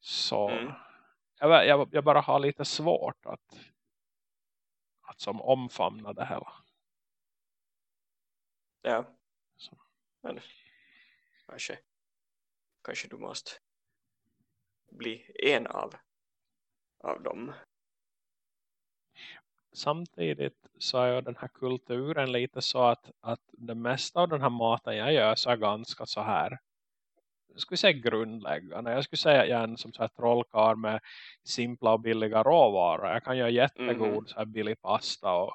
Så mm. jag, jag, jag, bara har lite svårt att, att som omfamna det här. Ja. Så. Men kanske, kanske du måste bli en av, av dem samtidigt så är den här kulturen lite så att, att det mesta av den här maten jag gör så är ganska så här jag skulle säga grundläggande. Jag skulle säga att jag är en som så här trollkar med simpla och billiga råvaror. Jag kan göra jättegod mm. så här billig pasta och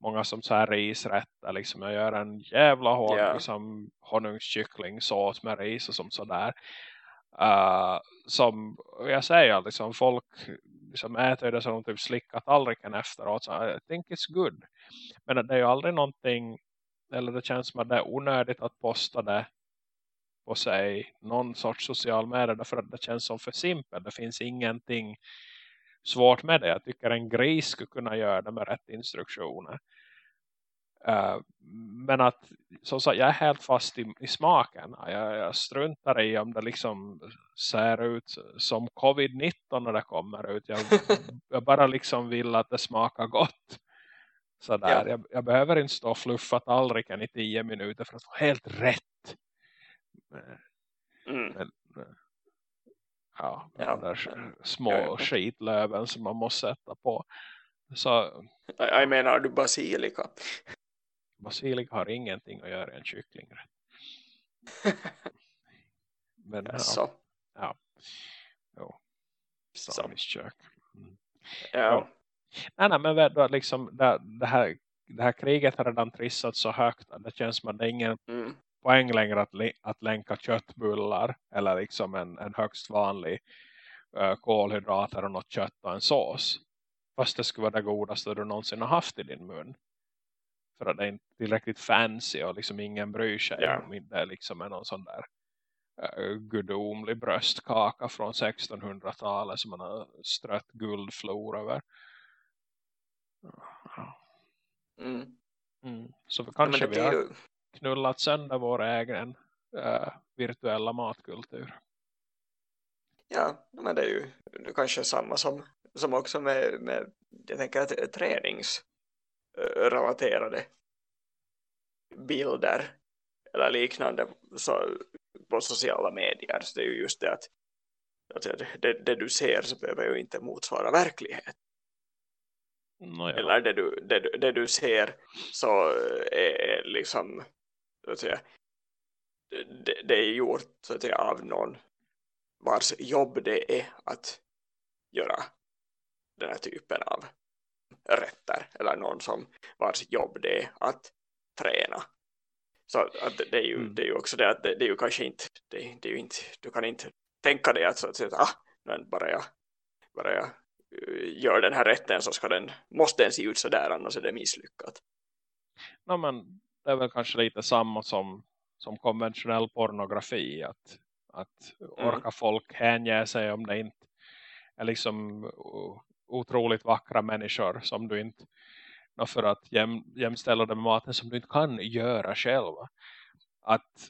många som så här risrätter. Liksom jag gör en jävla hon, yeah. liksom, honungskycklingsås med ris och som sådär. Uh, som jag säger liksom folk liksom äter det som de typ slickar tallriken efteråt så I think it's good men det är ju aldrig någonting eller det känns som att det är onödigt att posta det på sig någon sorts social medier, därför att det känns som för simpelt. Det finns ingenting svårt med det. Jag tycker en gris skulle kunna göra det med rätt instruktioner. Uh, men att som sagt, jag är helt fast i, i smaken. Jag, jag struntar i om det liksom ser ut som covid-19 när det kommer ut. Jag, jag, bara liksom vill att det smakar gott. Sådär. Ja. Jag, jag, behöver inte stå och fluffa tallriken i tio minuter för att få helt rätt. Mm. Men, ja, ja. där små ja. skitlöven som man måste sätta på. Så, jag menar du basilika? Basilika har ingenting att göra i en kyckling. Men ja. ja. Jo. Samisk kök. Mm. Ja. Nej, nej, men då, liksom, det, det, här, det här kriget har redan trissat så högt att det känns som att det är ingen mm. poäng längre att, att länka köttbullar eller liksom en, en högst vanlig uh, kolhydrater och något kött och en sås. Fast det skulle vara det godaste du någonsin har haft i din mun. För att det är inte tillräckligt fancy och liksom ingen bryr sig ja. om det är liksom någon sån där uh, gudomlig bröstkaka från 1600-talet som man har strött guldflor över. Mm. Mm. Så kanske vi har ju... knullat sönder vår egen uh, virtuella matkultur. Ja, men det är ju det kanske samma som, som också med, med jag tänker att träningsrelaterade bilder eller liknande så, på sociala medier. Så det är ju just det att, att det, det du ser så behöver ju inte motsvara verklighet. Nåja. Eller det du, det, det du ser så är liksom så att säga, det, det är gjort så att säga, av någon vars jobb det är att göra den här typen av rätter eller någon som vars jobb det är att träna så att det, är ju, mm. det är ju också det att det, det är ju kanske inte, det, det, är ju inte du kan inte tänka dig att, så att säga, ah, men bara jag, bara jag gör den här rätten så ska den, måste den se ut så där annars är det misslyckat. Ja, men det är väl kanske lite samma som, som konventionell pornografi att, att orka mm. folk hänge sig om det inte är liksom otroligt vackra människor som du inte för att jäm, jämställa det med maten som du inte kan göra själv. Att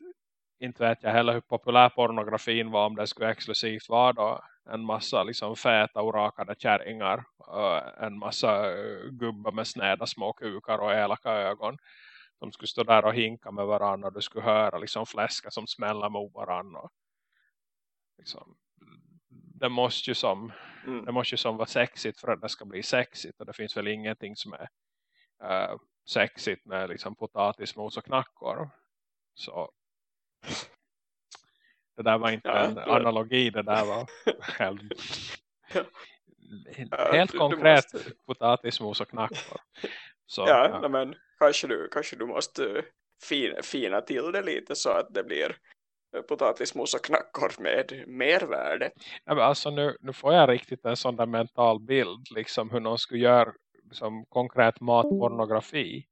inte vet jag heller hur populär pornografin var om det skulle exklusivt vara då en massa liksom fäta och rakade kärringar en massa eh, gubbar med snäda små kukar och elaka ögon de skulle stå där och hinka med varandra och du skulle höra liksom fläska som smäller mot varandra liksom, det måste ju som mm. det måste ju som vara sexigt för att det ska bli sexigt och det finns väl ingenting som är uh, sexigt med liksom potatismos och knackor så det där var inte ja, en analogi, det där var helt, helt konkret måste... potatismos och knackor. Så, ja, ja. men kanske du, kanske du måste fina, fina till det lite så att det blir potatismos och knackor med mervärde. Ja, men alltså nu, nu får jag riktigt en sån där mental bild liksom hur någon skulle göra liksom, konkret matpornografi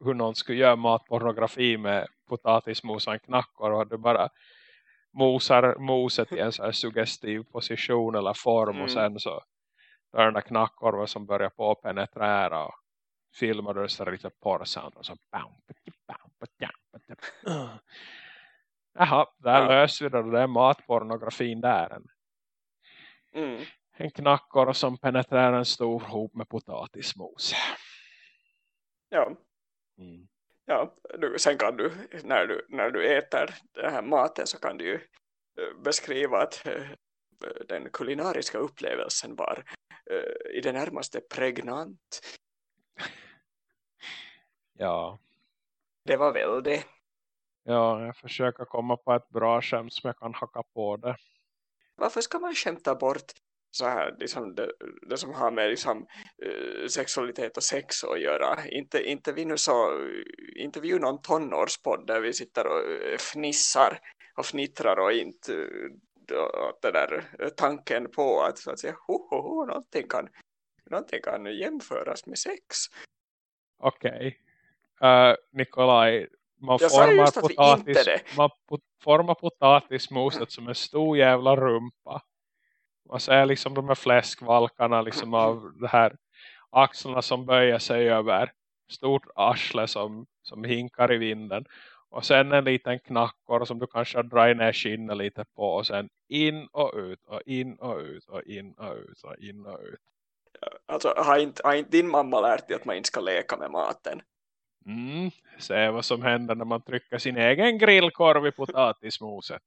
hur någon skulle göra matpornografi med potatismos och knackor och du bara mosar moset i en så här suggestiv position eller form mm. och sen så är den där knackorven som börjar på penetrera och filmar du så lite porrsound och så Jaha, där ja. löser vi det. Det är matpornografin där. Mm. En knackor som penetrerar en stor hop med potatismos. Ja. Mm. Ja, du, sen kan du när, du, när du äter den här maten så kan du ju eh, beskriva att eh, den kulinariska upplevelsen var uh, i det närmaste pregnant. Ja. Det var väl det. Ja, jag försöker komma på ett bra skämt som jag kan hacka på det. Varför ska man skämta bort så här, liksom det, det som har med liksom, uh, sexualitet och sex att göra. Inte, inte vi nu så, inte vi ju någon tonårspodd där vi sitter och uh, fnissar och fnittrar och inte uh, det där tanken på att, så att säga, ho, ho, ho, någonting, kan, någonting kan jämföras med sex. Okej. Okay. Uh, Nikolaj, man Jag formar potatis, man formar potatismoset som en stor jävla rumpa. Man ser liksom de här fläskvalkarna liksom av det här axlarna som böjer sig över stort arsle som, som hinkar i vinden. Och sen en liten knackor som du kanske drar ner skinnet lite på. Och sen in och ut och in och ut och in och ut och in och ut. Alltså, har inte, har inte din mamma lärt dig att man inte ska leka med maten? Mm, se vad som händer när man trycker sin egen grillkorv i potatismoset.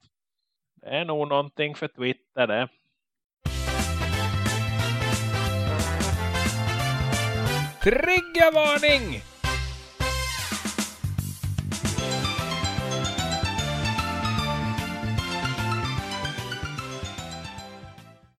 Det är nog någonting för Twitter det. Triggervarning!